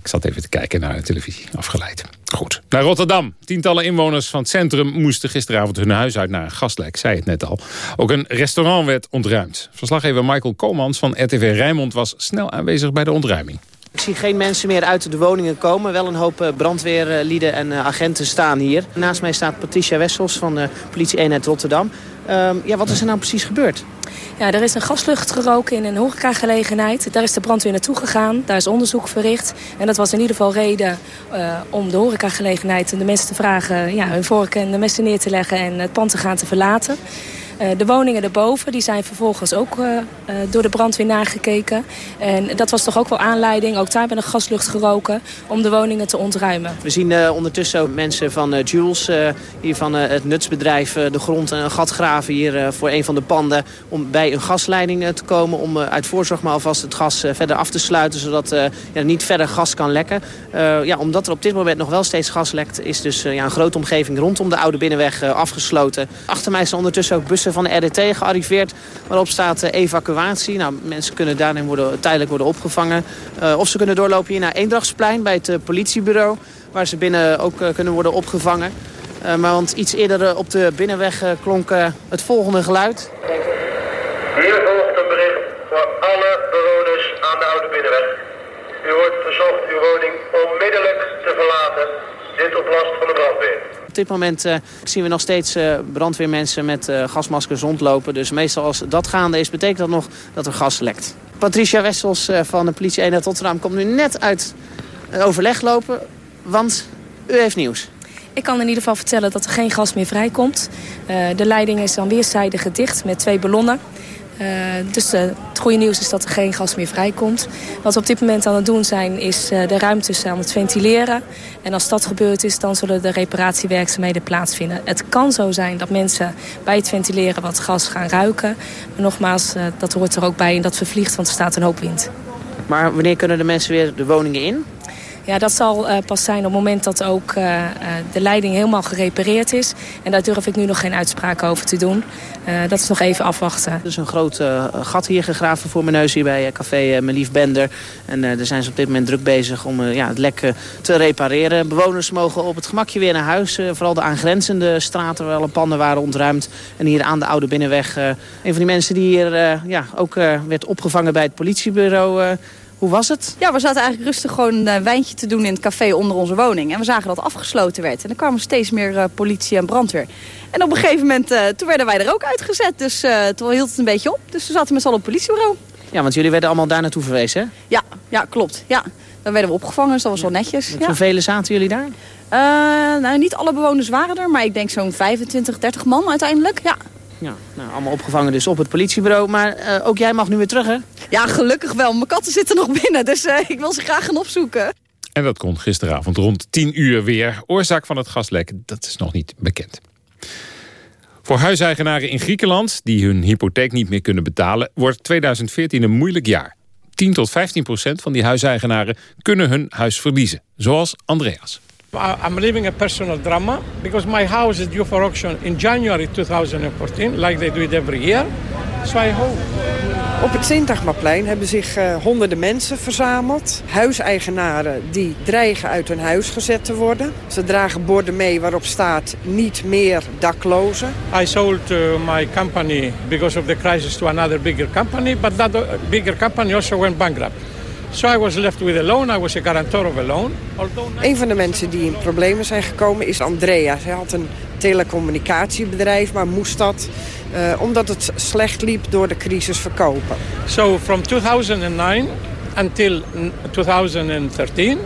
Ik zat even te kijken naar de televisie, afgeleid. Goed. Naar Rotterdam. Tientallen inwoners van het centrum moesten gisteravond hun huis uit naar een gaslek. Zei het net al. Ook een restaurant werd ontruimd. Verslaggever Michael Komans van RTV Rijnmond was snel aanwezig bij de ontruiming. Ik zie geen mensen meer uit de woningen komen. Wel een hoop eh, brandweerlieden en eh, agenten staan hier. Naast mij staat Patricia Wessels van de politie-eenheid Rotterdam. Ehm, ja, wat is er nou precies gebeurd? Ja, er is een gaslucht geroken in een horecagelegenheid. Daar is de brandweer naartoe gegaan. Daar is onderzoek verricht. En dat was in ieder geval reden eh, om de horecagelegenheid en de mensen te vragen... Ja, hun vorken en de messen neer te leggen en het pand te gaan te verlaten. Eh, de woningen erboven die zijn vervolgens ook eh, eh, door de brandweer nagekeken. En dat was toch ook wel aanleiding, ook daar werd een gaslucht geroken... om de woningen te ontruimen. We zien ondertussen ook mensen van Jules, hier van het nutsbedrijf, de grond en een gat graven hier voor een van de panden om bij een gasleiding te komen. Om uit voorzorg maar alvast het gas verder af te sluiten, zodat ja, niet verder gas kan lekken. Ja, omdat er op dit moment nog wel steeds gas lekt, is dus ja, een grote omgeving rondom de Oude Binnenweg afgesloten. Achter mij zijn ondertussen ook bussen van de RDT gearriveerd, waarop staat eh, evacuatie. Nou, mensen kunnen daarin worden, tijdelijk worden opgevangen. Eh, of ze kunnen doorlopen hier naar Eendrachtsplein bij het eh, politiebureau, waar ze binnen ook kunnen worden opgevangen. Maar want iets eerder op de binnenweg klonk het volgende geluid. Hier volgt een bericht voor alle bewoners aan de Oude Binnenweg. U wordt verzocht uw woning onmiddellijk te verlaten. Dit op last van de brandweer. Op dit moment eh, zien we nog steeds eh, brandweermensen met eh, gasmaskers rondlopen. Dus meestal als dat gaande is, betekent dat nog dat er gas lekt. Patricia Wessels van de politie eenheid Rotterdam komt nu net uit overleg lopen. Want u heeft nieuws. Ik kan in ieder geval vertellen dat er geen gas meer vrijkomt. De leiding is dan weerszijdig dicht met twee ballonnen. Eh, dus eh, het goede nieuws is dat er geen gas meer vrijkomt. Wat we op dit moment aan het doen zijn, is eh, de ruimtes aan het ventileren. En als dat gebeurd is, dan zullen de reparatiewerkzaamheden plaatsvinden. Het kan zo zijn dat mensen bij het ventileren wat gas gaan ruiken. Maar nogmaals, dat hoort er ook bij en dat vervliegt, want er staat een hoop wind. Maar wanneer kunnen de mensen weer de woningen in? Ja, dat zal eh, pas zijn op het moment dat ook eh, eh, de leiding helemaal gerepareerd is. En daar durf ik nu nog geen uitspraak over te doen. Dat is nog even afwachten. Er is een groot gat hier gegraven voor mijn neus hier bij café uh, Melief Bender. En daar zijn ze op dit moment druk bezig om ja, het lek te repareren. Bewoners mogen op het gemakje weer naar huis. Vooral de aangrenzende straten waar alle panden waren ontruimd. En hier aan de Oude Binnenweg. Een van die mensen die hier ja, ook werd opgevangen bij het politiebureau... Hoe was het? Ja, we zaten eigenlijk rustig gewoon een wijntje te doen in het café onder onze woning. En we zagen dat het afgesloten werd. En er kwamen steeds meer uh, politie en brandweer. En op een gegeven moment, uh, toen werden wij er ook uitgezet. Dus uh, toen hield het een beetje op. Dus we zaten met z'n allen op het politiebureau. Ja, want jullie werden allemaal daar naartoe verwezen, hè? Ja, ja klopt. Ja. Dan werden we opgevangen, dus dat was wel netjes. Met ja. hoeveel zaten jullie daar? Nou, niet alle bewoners waren er, maar ik denk zo'n 25, 30 man uiteindelijk. Ja. Ja, nou, allemaal opgevangen dus op het politiebureau. Maar uh, ook jij mag nu weer terug, hè? Ja, gelukkig wel. Mijn katten zitten nog binnen, dus uh, ik wil ze graag gaan opzoeken. En dat kon gisteravond rond 10 uur weer. Oorzaak van het gaslek, dat is nog niet bekend. Voor huiseigenaren in Griekenland, die hun hypotheek niet meer kunnen betalen... wordt 2014 een moeilijk jaar. 10 tot 15 procent van die huiseigenaren kunnen hun huis verliezen. Zoals Andreas. I'm living a personal drama because my house is due for auction in January 2014, like they do it every year. So I hope. Op het Sintagmaplein hebben zich uh, honderden mensen verzameld. Huiseigenaren die dreigen uit hun huis gezet te worden. Ze dragen borden mee waarop staat niet meer daklozen. I sold uh, my company because of the crisis to another bigger company, but that bigger company also went bankrupt. So I was left with a loan. I was a guarantor of a loan. Een van de mensen die in problemen zijn gekomen is Andrea. Zij had een telecommunicatiebedrijf, maar moest dat uh, omdat het slecht liep door de crisis verkopen. So from 2009 until 2013,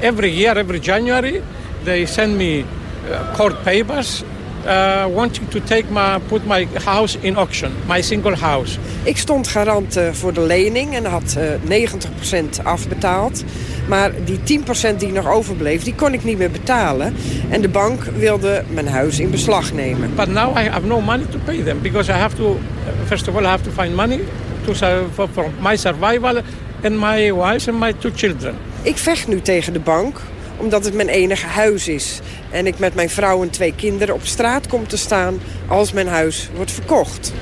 every year, every January, they send me uh, court papers uh, wanting to take my, put my house in auction, my single house. Ik stond garant uh, voor de lening en had uh, 90% afbetaald. Maar die 10% die nog overbleef, die kon ik niet meer betalen. En de bank wilde mijn huis in beslag nemen. But now I have no money to pay them because I have to, first of all, I have to find money to, for, for my survival and my wife and my two children. Ik vecht nu tegen de bank omdat het mijn enige huis is. En ik met mijn vrouw en twee kinderen op straat kom te staan als mijn huis wordt verkocht.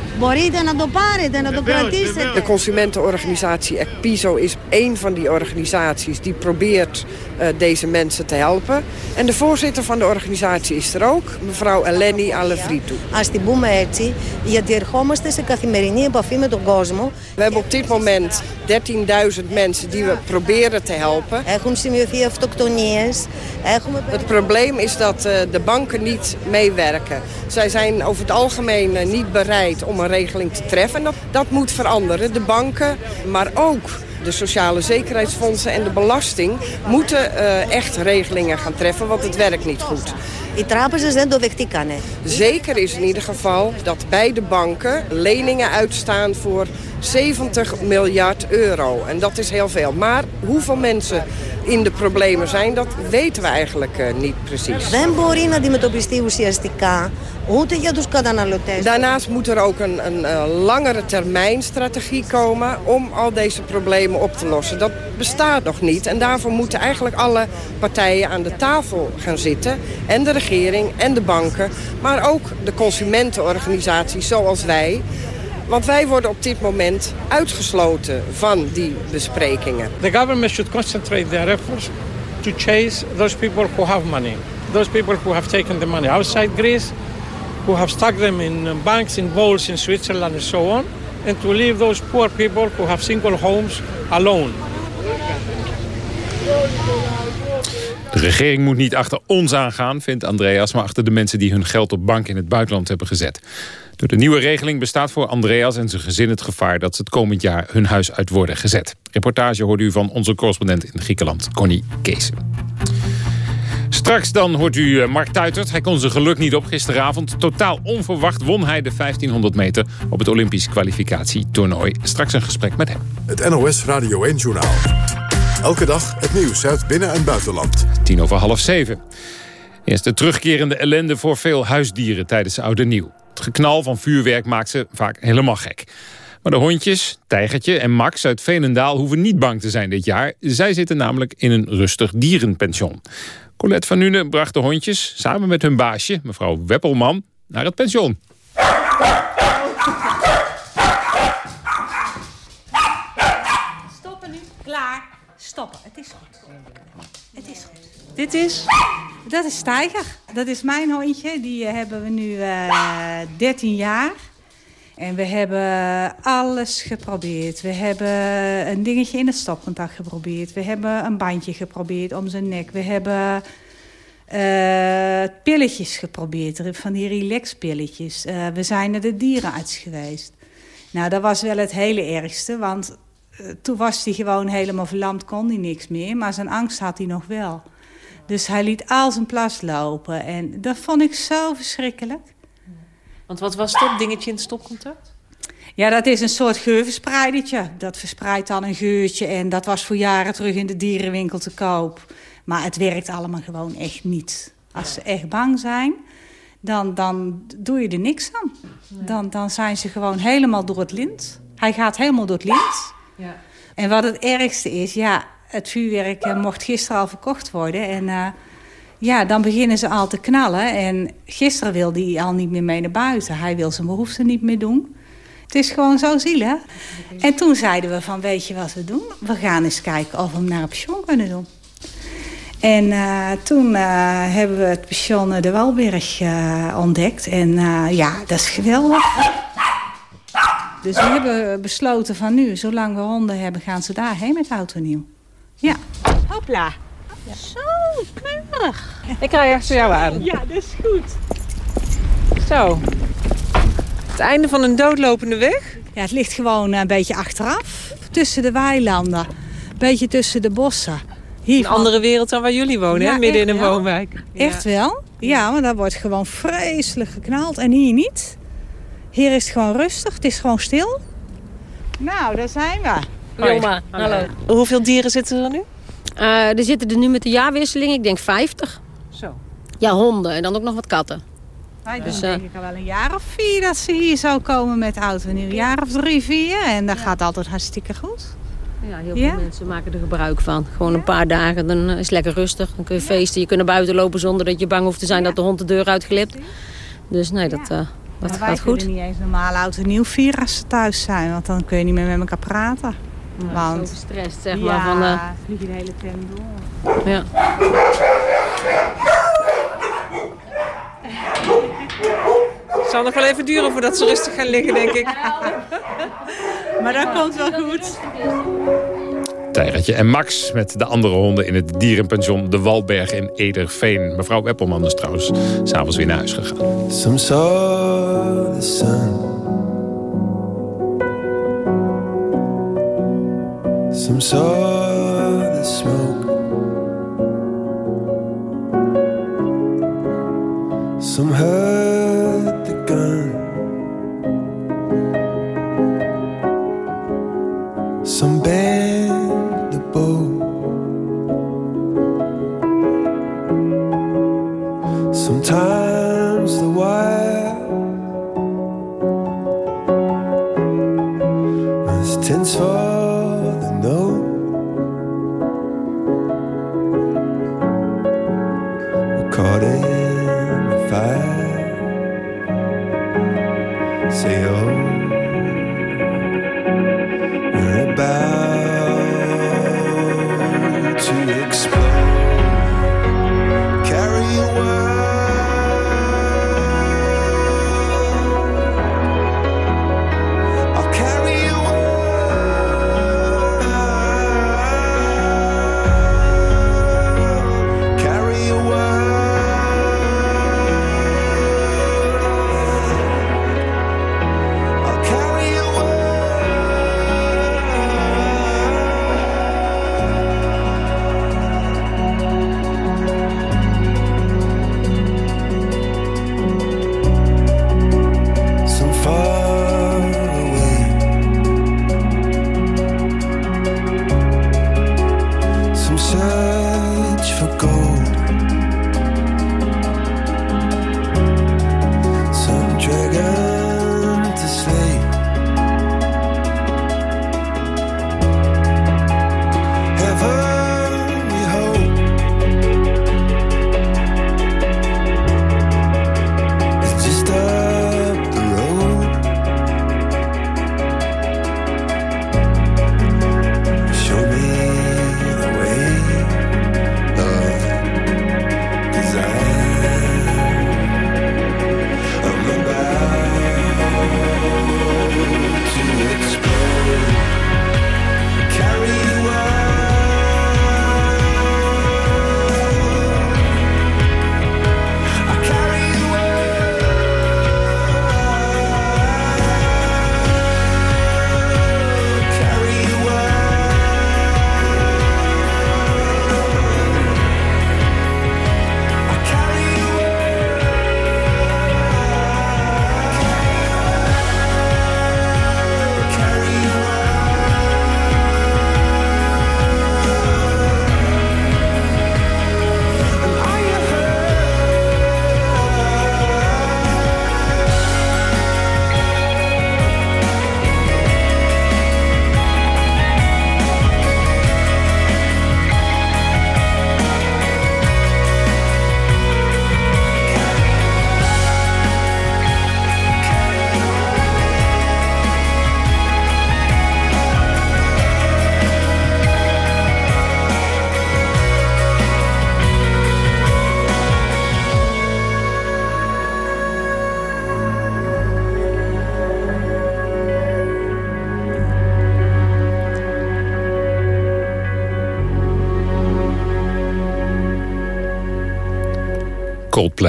De consumentenorganisatie ECPISO is één van die organisaties die probeert deze mensen te helpen. En de voorzitter van de organisatie is er ook, mevrouw Eleni Alevritou. Ας την πούμε έτσι, γιατί ερχόμαστε σε καθημερινή επαφή με τον κόσμο. We hebben op dit moment 13.000 mensen die we proberen te helpen. Έχουν σημειωθεί αυτοκτονίες. Έχουμε... Het probleem is dat uh, de banken niet meewerken. Zij zijn over het algemeen uh, niet bereid om een regeling te treffen. Dat, dat moet veranderen. De banken, maar ook de sociale zekerheidsfondsen en de belasting moeten eh, echt regelingen gaan treffen, want het werkt niet goed. Die zijn. Zeker is in ieder geval dat bij de banken leningen uitstaan voor 70 miljard euro. En dat is heel veel. Maar hoeveel mensen in de problemen zijn, dat weten we eigenlijk uh, niet precies. Δεν μπορεί να αντιμετωπιστεί ουσιαστικά ούτε για τους καταναλωτές. Daarnaast moet er ook een, een, een langere termijn strategie komen om al deze problemen op te lossen. Dat bestaat nog niet en daarvoor moeten eigenlijk alle partijen aan de tafel gaan zitten. En de regering en de banken, maar ook de consumentenorganisaties zoals wij. want wij worden op dit moment uitgesloten van die besprekingen. The government should concentrate their efforts to chase those people who have money. Those people who have taken the money outside Greece, who have stuck them in banks, in vaults in Switzerland and so on. And to leave those poor people who have single homes alone. De regering moet niet achter ons aangaan, vindt Andreas... maar achter de mensen die hun geld op bank in het buitenland hebben gezet. Door de nieuwe regeling bestaat voor Andreas en zijn gezin het gevaar... dat ze het komend jaar hun huis uit worden gezet. Reportage hoort u van onze correspondent in Griekenland, Connie Kees. Straks dan hoort u eh, Mark Tuitert. Hij kon zijn geluk niet op gisteravond. Totaal onverwacht won hij de 1500 meter op het Olympisch kwalificatietoernooi. Straks een gesprek met hem. Het NOS Radio 1-journaal. Elke dag het nieuws uit binnen- en buitenland. Tien over half zeven. Eerst de terugkerende ellende voor veel huisdieren tijdens Oude Nieuw. Het geknal van vuurwerk maakt ze vaak helemaal gek. Maar de hondjes, Tijgertje en Max uit Veenendaal hoeven niet bang te zijn dit jaar. Zij zitten namelijk in een rustig dierenpension. Colette van Nuenen bracht de hondjes samen met hun baasje, mevrouw Weppelman, naar het pension. Stoppen nu. Klaar. Stoppen. Het is goed. Dit is, dat is Tijger. Dat is mijn hondje. Die eh, hebben we nu uh, 13 jaar. En we hebben alles geprobeerd. We hebben een dingetje in het stopcontact geprobeerd. We hebben een bandje geprobeerd om zijn nek. We hebben uh, pilletjes geprobeerd, van die relaxpilletjes. We zijn naar de dierenarts geweest. Nou, dat was wel het hele ergste, want toen was hij gewoon helemaal verlamd, kon hij niks meer. Maar zijn angst had hij nog wel. Dus hij liet al zijn plas lopen en dat vond ik zo verschrikkelijk. Want wat was dat dingetje in het stopcontact? Ja, dat is een soort geurverspreidertje. Dat verspreidt dan een geurtje en dat was voor jaren terug in de dierenwinkel te koop. Maar het werkt allemaal gewoon echt niet. Als ze echt bang zijn, dan, dan doe je er niks aan. Dan, dan zijn ze gewoon helemaal door het lint. Hij gaat helemaal door het lint. Ja. En wat het ergste is, ja, het vuurwerk uh, mocht gisteren al verkocht worden. En uh, Ja, dan beginnen ze al te knallen. En gisteren wilde hij al niet meer mee naar buiten. Hij wil zijn behoeften niet meer doen. Het is gewoon zo zielig. En toen zeiden we van, weet je wat we doen? We gaan eens kijken of we hem naar een pensioen kunnen doen. En uh, toen hebben we het pension De Walberg ontdekt. En ja, dat is geweldig. Dus we hebben besloten van nu, zolang we honden hebben, gaan ze daarheen met auto nieuw. Ja. Hopla. Ja. Zo, keurig. Ik rij achter jou aan. Ja, dat is goed. Zo. Het einde van een doodlopende weg? Ja, het ligt gewoon een beetje achteraf. Tussen de weilanden. Een beetje tussen de bossen. Hier een andere wereld dan waar jullie wonen, ja, hè? midden in een wel. woonwijk. Echt wel? Ja, maar daar wordt gewoon vreselijk geknald. En hier niet. Hier is het gewoon rustig. Het is gewoon stil. Nou, daar zijn we. Wilma, hallo. Hoeveel dieren zitten er nu? Uh, er zitten er nu met de jaarwisseling, ik denk 50. Zo. Ja, honden en dan ook nog wat katten. Wij dus, denk ik al wel een jaar of vier dat ze hier zou komen met auto. Nu een jaar of drie, vier. En dat ja. gaat altijd hartstikke goed. Ja, heel veel ja? mensen maken er gebruik van. Gewoon een paar dagen, dan is het lekker rustig. Dan kun je feesten, je kunt naar buiten lopen zonder dat je bang hoeft te zijn dat de hond de deur uitglipt. Dus nee, dat, uh, dat gaat goed. Wij niet eens normaal auto nieuw vieren als ze thuis zijn. Want dan kun je niet meer met elkaar praten. Ja, want, zo gestrest, zeg ja, maar. Van, uh... vlieg je de hele tent door. Ja. Het zal nog wel even duren voordat ze rustig gaan liggen, denk ik. maar dat komt wel goed. Tijgertje en Max met de andere honden in het dierenpension De Walberg in Ederveen. Mevrouw Weppelman is trouwens s'avonds weer naar huis gegaan. Some saw the sun. Some saw the smoke. Some heard the gun. Some bent the bow. Sometimes the wire was tense for explode.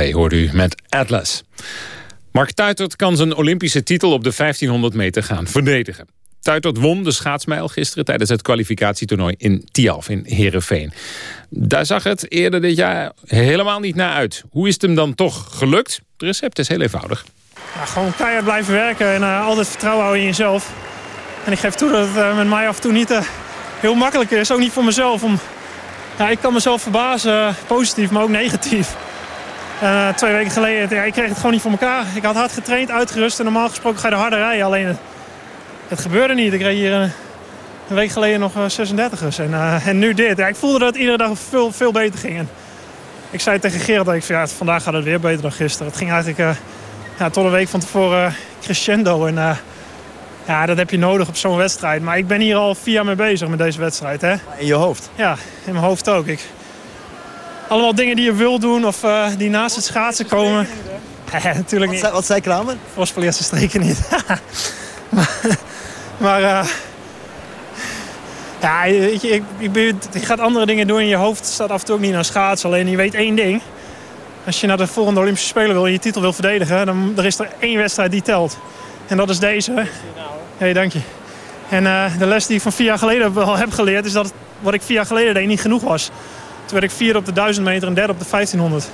Hoorde u met Atlas. Mark Tuitert kan zijn Olympische titel op de 1500 meter gaan verdedigen. Tuitert won de schaatsmijl gisteren tijdens het kwalificatietoernooi in Tialf in Heerenveen. Daar zag het eerder dit jaar helemaal niet naar uit. Hoe is het hem dan toch gelukt? Het recept is heel eenvoudig. Ja, gewoon keihard blijven werken en uh, altijd vertrouwen houden in jezelf. En ik geef toe dat het uh, met mij af en toe niet uh, heel makkelijk is. Ook niet voor mezelf. Om, ja, ik kan mezelf verbazen, positief, maar ook negatief. Twee weken geleden, ja, ik kreeg het gewoon niet voor elkaar. Ik had hard getraind, uitgerust en normaal gesproken ga je de harde rijden. Alleen het gebeurde niet. Ik reed hier een, een week geleden nog 36ers. En, uh, en nu dit. Ja, ik voelde dat het iedere dag veel, veel beter ging. En ik zei tegen Gerard dat ik van, ja, vandaag gaat het weer beter dan gisteren. Het ging eigenlijk uh, ja, tot een week van tevoren crescendo. En ja, dat heb je nodig op zo'n wedstrijd. Maar ik ben hier al vier jaar mee bezig met deze wedstrijd. Hè? In je hoofd? Ja, in mijn hoofd ook. Ik, allemaal dingen die je wil doen of die naast het schaatsen komen. Ja, natuurlijk niet. Wat zei, wat zei Kramer? Voorspelierse streken niet. maar... Maar uh, ja, ik, ik, ik, je gaat andere dingen doen in je hoofd staat af en toe ook niet naar schaatsen. Alleen je weet één ding. Als je naar de volgende Olympische Spelen wil en je titel wil verdedigen... dan er is er één wedstrijd die telt. En dat is deze. Hé, hey, dank je. En uh, de les die ik van vier jaar geleden al heb geleerd... is dat wat ik vier jaar geleden deed niet genoeg was. Werd ik vierde op de 1000 meter en derde op de 1500.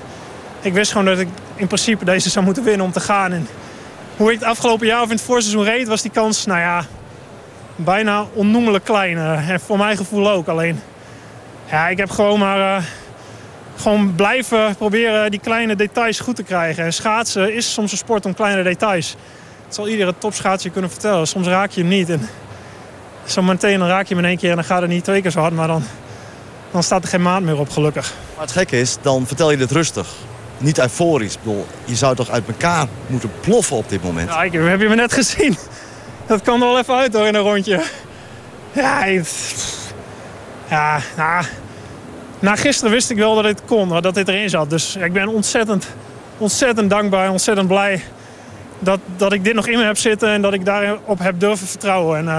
Ik wist gewoon dat ik in principe deze zou moeten winnen om te gaan. En hoe ik het afgelopen jaar of in het voorseizoen reed... was die kans, nou ja, bijna onnoemelijk klein. Uh, en voor mijn gevoel ook. Alleen, ja, ik heb gewoon maar uh, gewoon blijven proberen die kleine details goed te krijgen. En schaatsen is soms een sport om kleine details. Dat zal iedere topschaatser kunnen vertellen. Soms raak je hem niet. En zo meteen raak je hem in één keer en dan gaat het niet twee keer zo hard. Maar dan, dan staat er geen maat meer op, gelukkig. Maar het gekke is, dan vertel je dit rustig. Niet euforisch. Ik bedoel, je zou toch uit elkaar moeten ploffen op dit moment? Ja, ik, heb je me net gezien. Dat kwam er wel even uit hoor in een rondje. Ja, het, ja nou, na gisteren wist ik wel dat dit kon, dat dit erin zat. Dus ik ben ontzettend, ontzettend dankbaar en ontzettend blij dat, dat ik dit nog in me heb zitten en dat ik daarop heb durven vertrouwen. En, uh,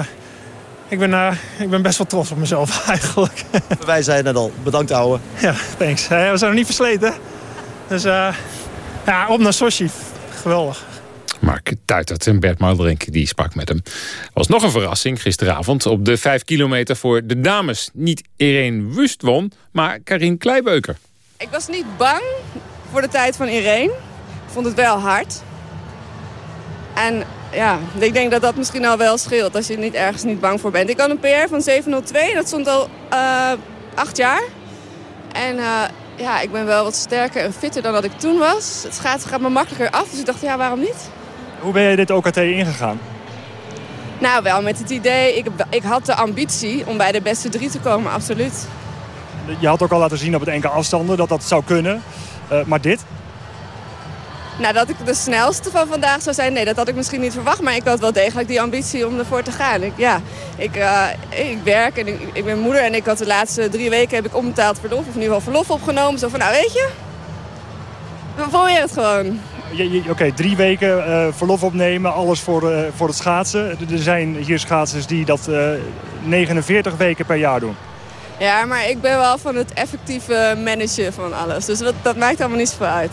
ik, ben, uh, ik ben best wel trots op mezelf eigenlijk. Wij zijn net al. Bedankt ouwe. Ja, thanks. we zijn nog niet versleten. Dus uh, ja, op naar Sochi. Geweldig. Mark Tuitert en Bert Maalderink die sprak met hem. Er was nog een verrassing gisteravond op de 5 kilometer voor de dames. Niet Irene Wust won, maar Karin Kleibeuker. Ik was niet bang voor de tijd van Irene. Ik vond het wel hard. En ja, ik denk dat dat misschien al wel scheelt als je niet ergens niet bang voor bent. Ik had een PR van 702, dat stond al uh, acht jaar. En uh, ja, ik ben wel wat sterker en fitter dan dat ik toen was. Het schaatsen gaat me makkelijker af, dus ik dacht, ja, waarom niet? Hoe ben jij dit OKT ingegaan? Nou, wel met het idee, ik, ik had de ambitie om bij de beste drie te komen, absoluut. Je had ook al laten zien op het enkele afstanden dat dat zou kunnen. Uh, maar dit? Nou, dat ik de snelste van vandaag zou zijn, nee, dat had ik misschien niet verwacht. Maar ik had wel degelijk die ambitie om ervoor te gaan. Ik, ja, ik, uh, ik werk en ik, ik, ben moeder en ik had de laatste drie weken heb ik onbetaald verlof, of in ieder geval verlof opgenomen. Zo van, nou weet je, we proberen het gewoon. Oké, okay, drie weken uh, verlof opnemen, alles voor, uh, voor het schaatsen. Er zijn hier schaatsers die dat 49 weken per jaar doen. Ja, maar ik ben wel van het effectieve managen van alles. Dus dat, dat maakt allemaal niet zoveel uit.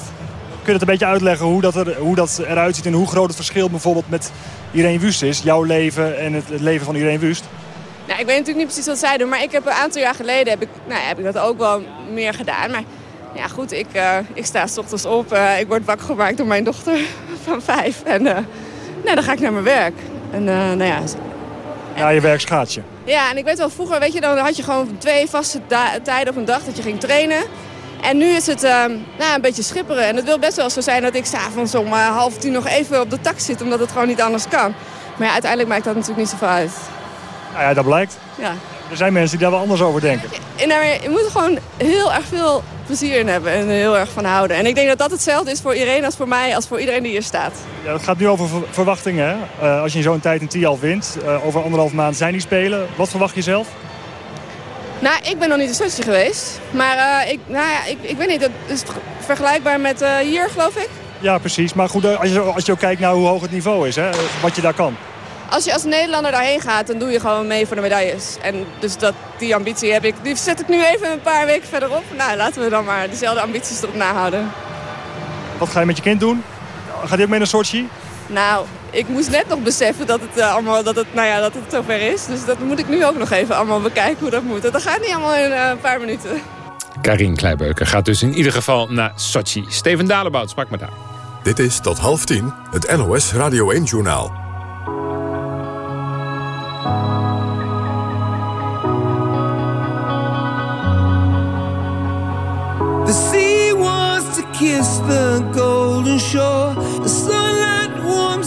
Kun je het een beetje uitleggen hoe dat, er, hoe dat eruit ziet... en hoe groot het verschil bijvoorbeeld met Irene Wust is? Jouw leven en het, het leven van Irene Wust? Nou, ik weet natuurlijk niet precies wat zij doen. Maar ik heb een aantal jaar geleden heb ik, nou, heb ik dat ook wel meer gedaan. Maar ja, goed, ik, uh, ik sta s ochtends op. Uh, ik word wakker gemaakt door mijn dochter van vijf. En uh, nou, dan ga ik naar mijn werk. En nou ja... Ja, je werk schaatsje. Ja, en ik weet wel, vroeger weet je, dan had je gewoon twee vaste tijden op een dag dat je ging trainen. En nu is het nou, een beetje schipperen. En het wil best wel zo zijn dat ik s'avonds om half tien nog even op de tak zit. Omdat het gewoon niet anders kan. Maar ja, uiteindelijk maakt dat natuurlijk niet zoveel uit. Nou ja, dat blijkt. Ja. Er zijn mensen die daar wel anders over denken. En daar, je moet er gewoon heel erg veel plezier in hebben en er heel erg van houden. En ik denk dat dat hetzelfde is voor iedereen als voor mij, als voor iedereen die hier staat. Ja, het gaat nu over verwachtingen. Hè? Uh, als je in zo'n tijd een Tialf wint, uh, over anderhalf maand zijn die spelen. Wat verwacht je zelf? Nou, ik ben nog niet in Sochi geweest. Maar uh, ik, nou ja, ik, ik weet niet, dat is vergelijkbaar met hier, geloof ik? Ja, precies. Maar goed, als je, als je ook kijkt naar hoe hoog het niveau is, hè? wat je daar kan als je als Nederlander daarheen gaat, dan doe je gewoon mee voor de medailles. En dus dat, die ambitie heb ik. Die zet ik nu even een paar weken verderop. Nou, laten we dan maar dezelfde ambities erop nahouden. Wat ga je met je kind doen? Gaat hij ook mee naar Sochi? Nou, ik moest net nog beseffen dat het, uh, allemaal, dat het, nou ja, dat het zover is. Dus dat moet ik nu ook nog even allemaal bekijken hoe dat moet. Dat gaat niet allemaal in uh, een paar minuten. Karin Kleibeuker gaat dus in ieder geval naar Sochi. Steven Dalebout sprak met haar. Dit is tot half tien het NOS Radio 1-journaal. The sea wants to kiss the golden shore. The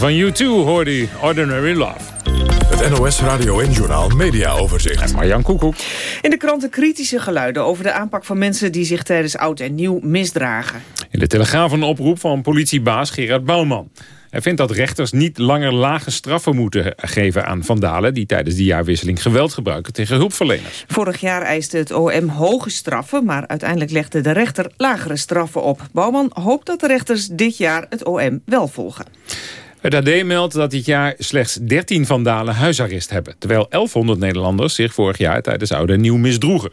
van U2 hoorde u Ordinary Love. Het NOS Radio 1-journaal Media Overzicht. En Marjan Koekoek. In de kranten kritische geluiden over de aanpak van mensen die zich tijdens oud en nieuw misdragen. In de Telegraaf een oproep van politiebaas Gerard Bouwman. Hij vindt dat rechters niet langer lage straffen moeten geven aan vandalen... die tijdens de jaarwisseling geweld gebruiken tegen hulpverleners. Vorig jaar eiste het OM hoge straffen, maar uiteindelijk legde de rechter lagere straffen op. Bouwman hoopt dat de rechters dit jaar het OM wel volgen. Het AD meldt dat dit jaar slechts 13 vandalen huisarrest hebben... terwijl 1100 Nederlanders zich vorig jaar tijdens Oud en Nieuw misdroegen.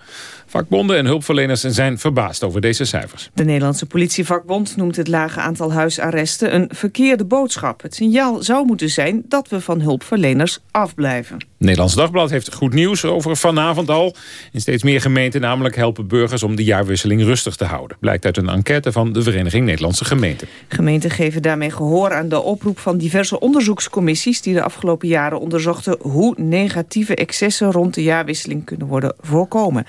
Vakbonden en hulpverleners zijn verbaasd over deze cijfers. De Nederlandse politievakbond noemt het lage aantal huisarresten een verkeerde boodschap. Het signaal zou moeten zijn dat we van hulpverleners afblijven. Nederlands Dagblad heeft goed nieuws over vanavond al. In steeds meer gemeenten namelijk helpen burgers om de jaarwisseling rustig te houden. Blijkt uit een enquête van de Vereniging Nederlandse Gemeenten. Gemeenten geven daarmee gehoor aan de oproep van diverse onderzoekscommissies... die de afgelopen jaren onderzochten hoe negatieve excessen rond de jaarwisseling kunnen worden voorkomen.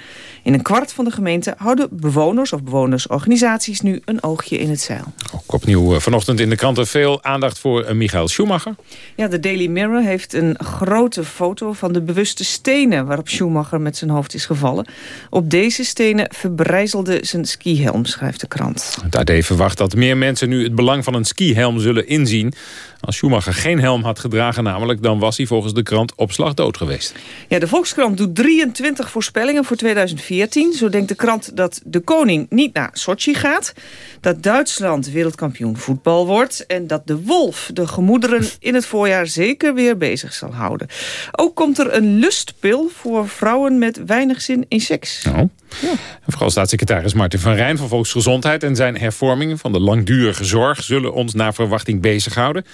In een kwart van de gemeenten houden bewoners of bewonersorganisaties nu een oogje in het zeil. Ook op Opnieuw eh, vanochtend in de kranten veel aandacht voor eh, Michael Schumacher. Ja, de Daily Mirror heeft een grote foto van de bewuste stenen... waarop Schumacher met zijn hoofd is gevallen. Op deze stenen verbrijzelde zijn skihelm, schrijft de krant. Het AD verwacht dat meer mensen nu het belang van een skihelm zullen inzien. Als Schumacher geen helm had gedragen namelijk... dan was hij volgens de krant op slag dood geweest. Ja, de Volkskrant doet 23 voorspellingen voor 2014. Zo denkt de krant dat de koning niet naar Sochi gaat... dat Duitsland wereldkampioen voetbal wordt... en dat de wolf de gemoederen in het voorjaar zeker weer bezig zal houden. Ook komt er een lustpil voor vrouwen met weinig zin in seks. Nou. En vooral staatssecretaris Martin van Rijn van Volksgezondheid... en zijn hervormingen van de langdurige zorg... zullen ons naar verwachting bezighouden.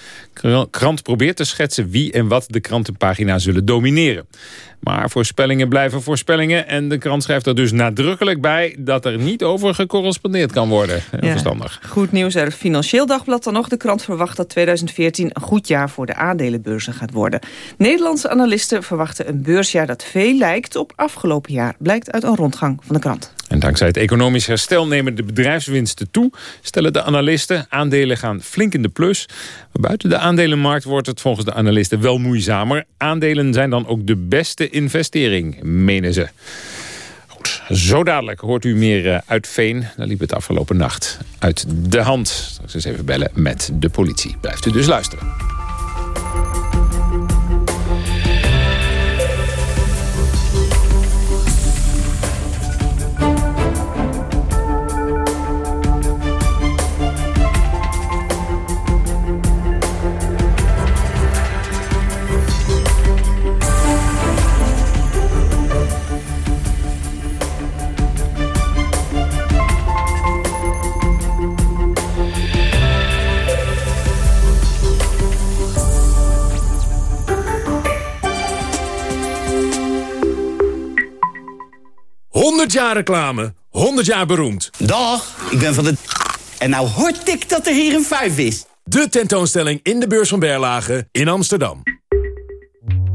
Krant probeert te schetsen wie en wat de krantenpagina zullen domineren. Maar voorspellingen blijven voorspellingen. En de krant schrijft er dus nadrukkelijk bij... dat er niet over gecorrespondeerd kan worden. Heel verstandig. Goed nieuws uit het Financieel Dagblad dan nog. De krant verwacht dat 2014 een goed jaar voor de aandelenbeurzen gaat worden. Nederlandse analisten verwachten een beursjaar dat veel lijkt op afgelopen jaar. Blijkt uit een rondgang van de krant. En dankzij het economisch herstel nemen de bedrijfswinsten toe... stellen de analisten. Aandelen gaan flink in de plus. Maar buiten de aandelenmarkt wordt het volgens de analisten wel moeizamer. Aandelen zijn dan ook de beste investering, menen ze. Goed, zo dadelijk hoort u meer eh, uit Veen. Daar liep het afgelopen nacht uit de hand. Straks eens even bellen met de politie. Blijft u dus luisteren. Jaar reclame, 100 jaar beroemd. Dag, ik ben van de... En nou hoort ik dat er hier een vijf is. De tentoonstelling in de beurs van Berlage in Amsterdam.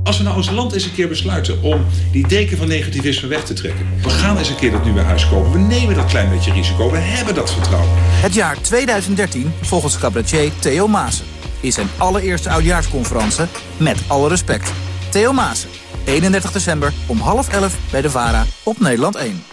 Als we nou als land eens een keer besluiten om die deken van negativisme weg te trekken. We gaan eens een keer dat nu bij huis kopen. We nemen dat klein beetje risico. We hebben dat vertrouwen. Het jaar 2013, volgens cabaretier Theo Maassen, is zijn allereerste oudjaarsconferentie met alle respect. Theo Maassen, 31 december om half 11 bij de VARA op Nederland 1.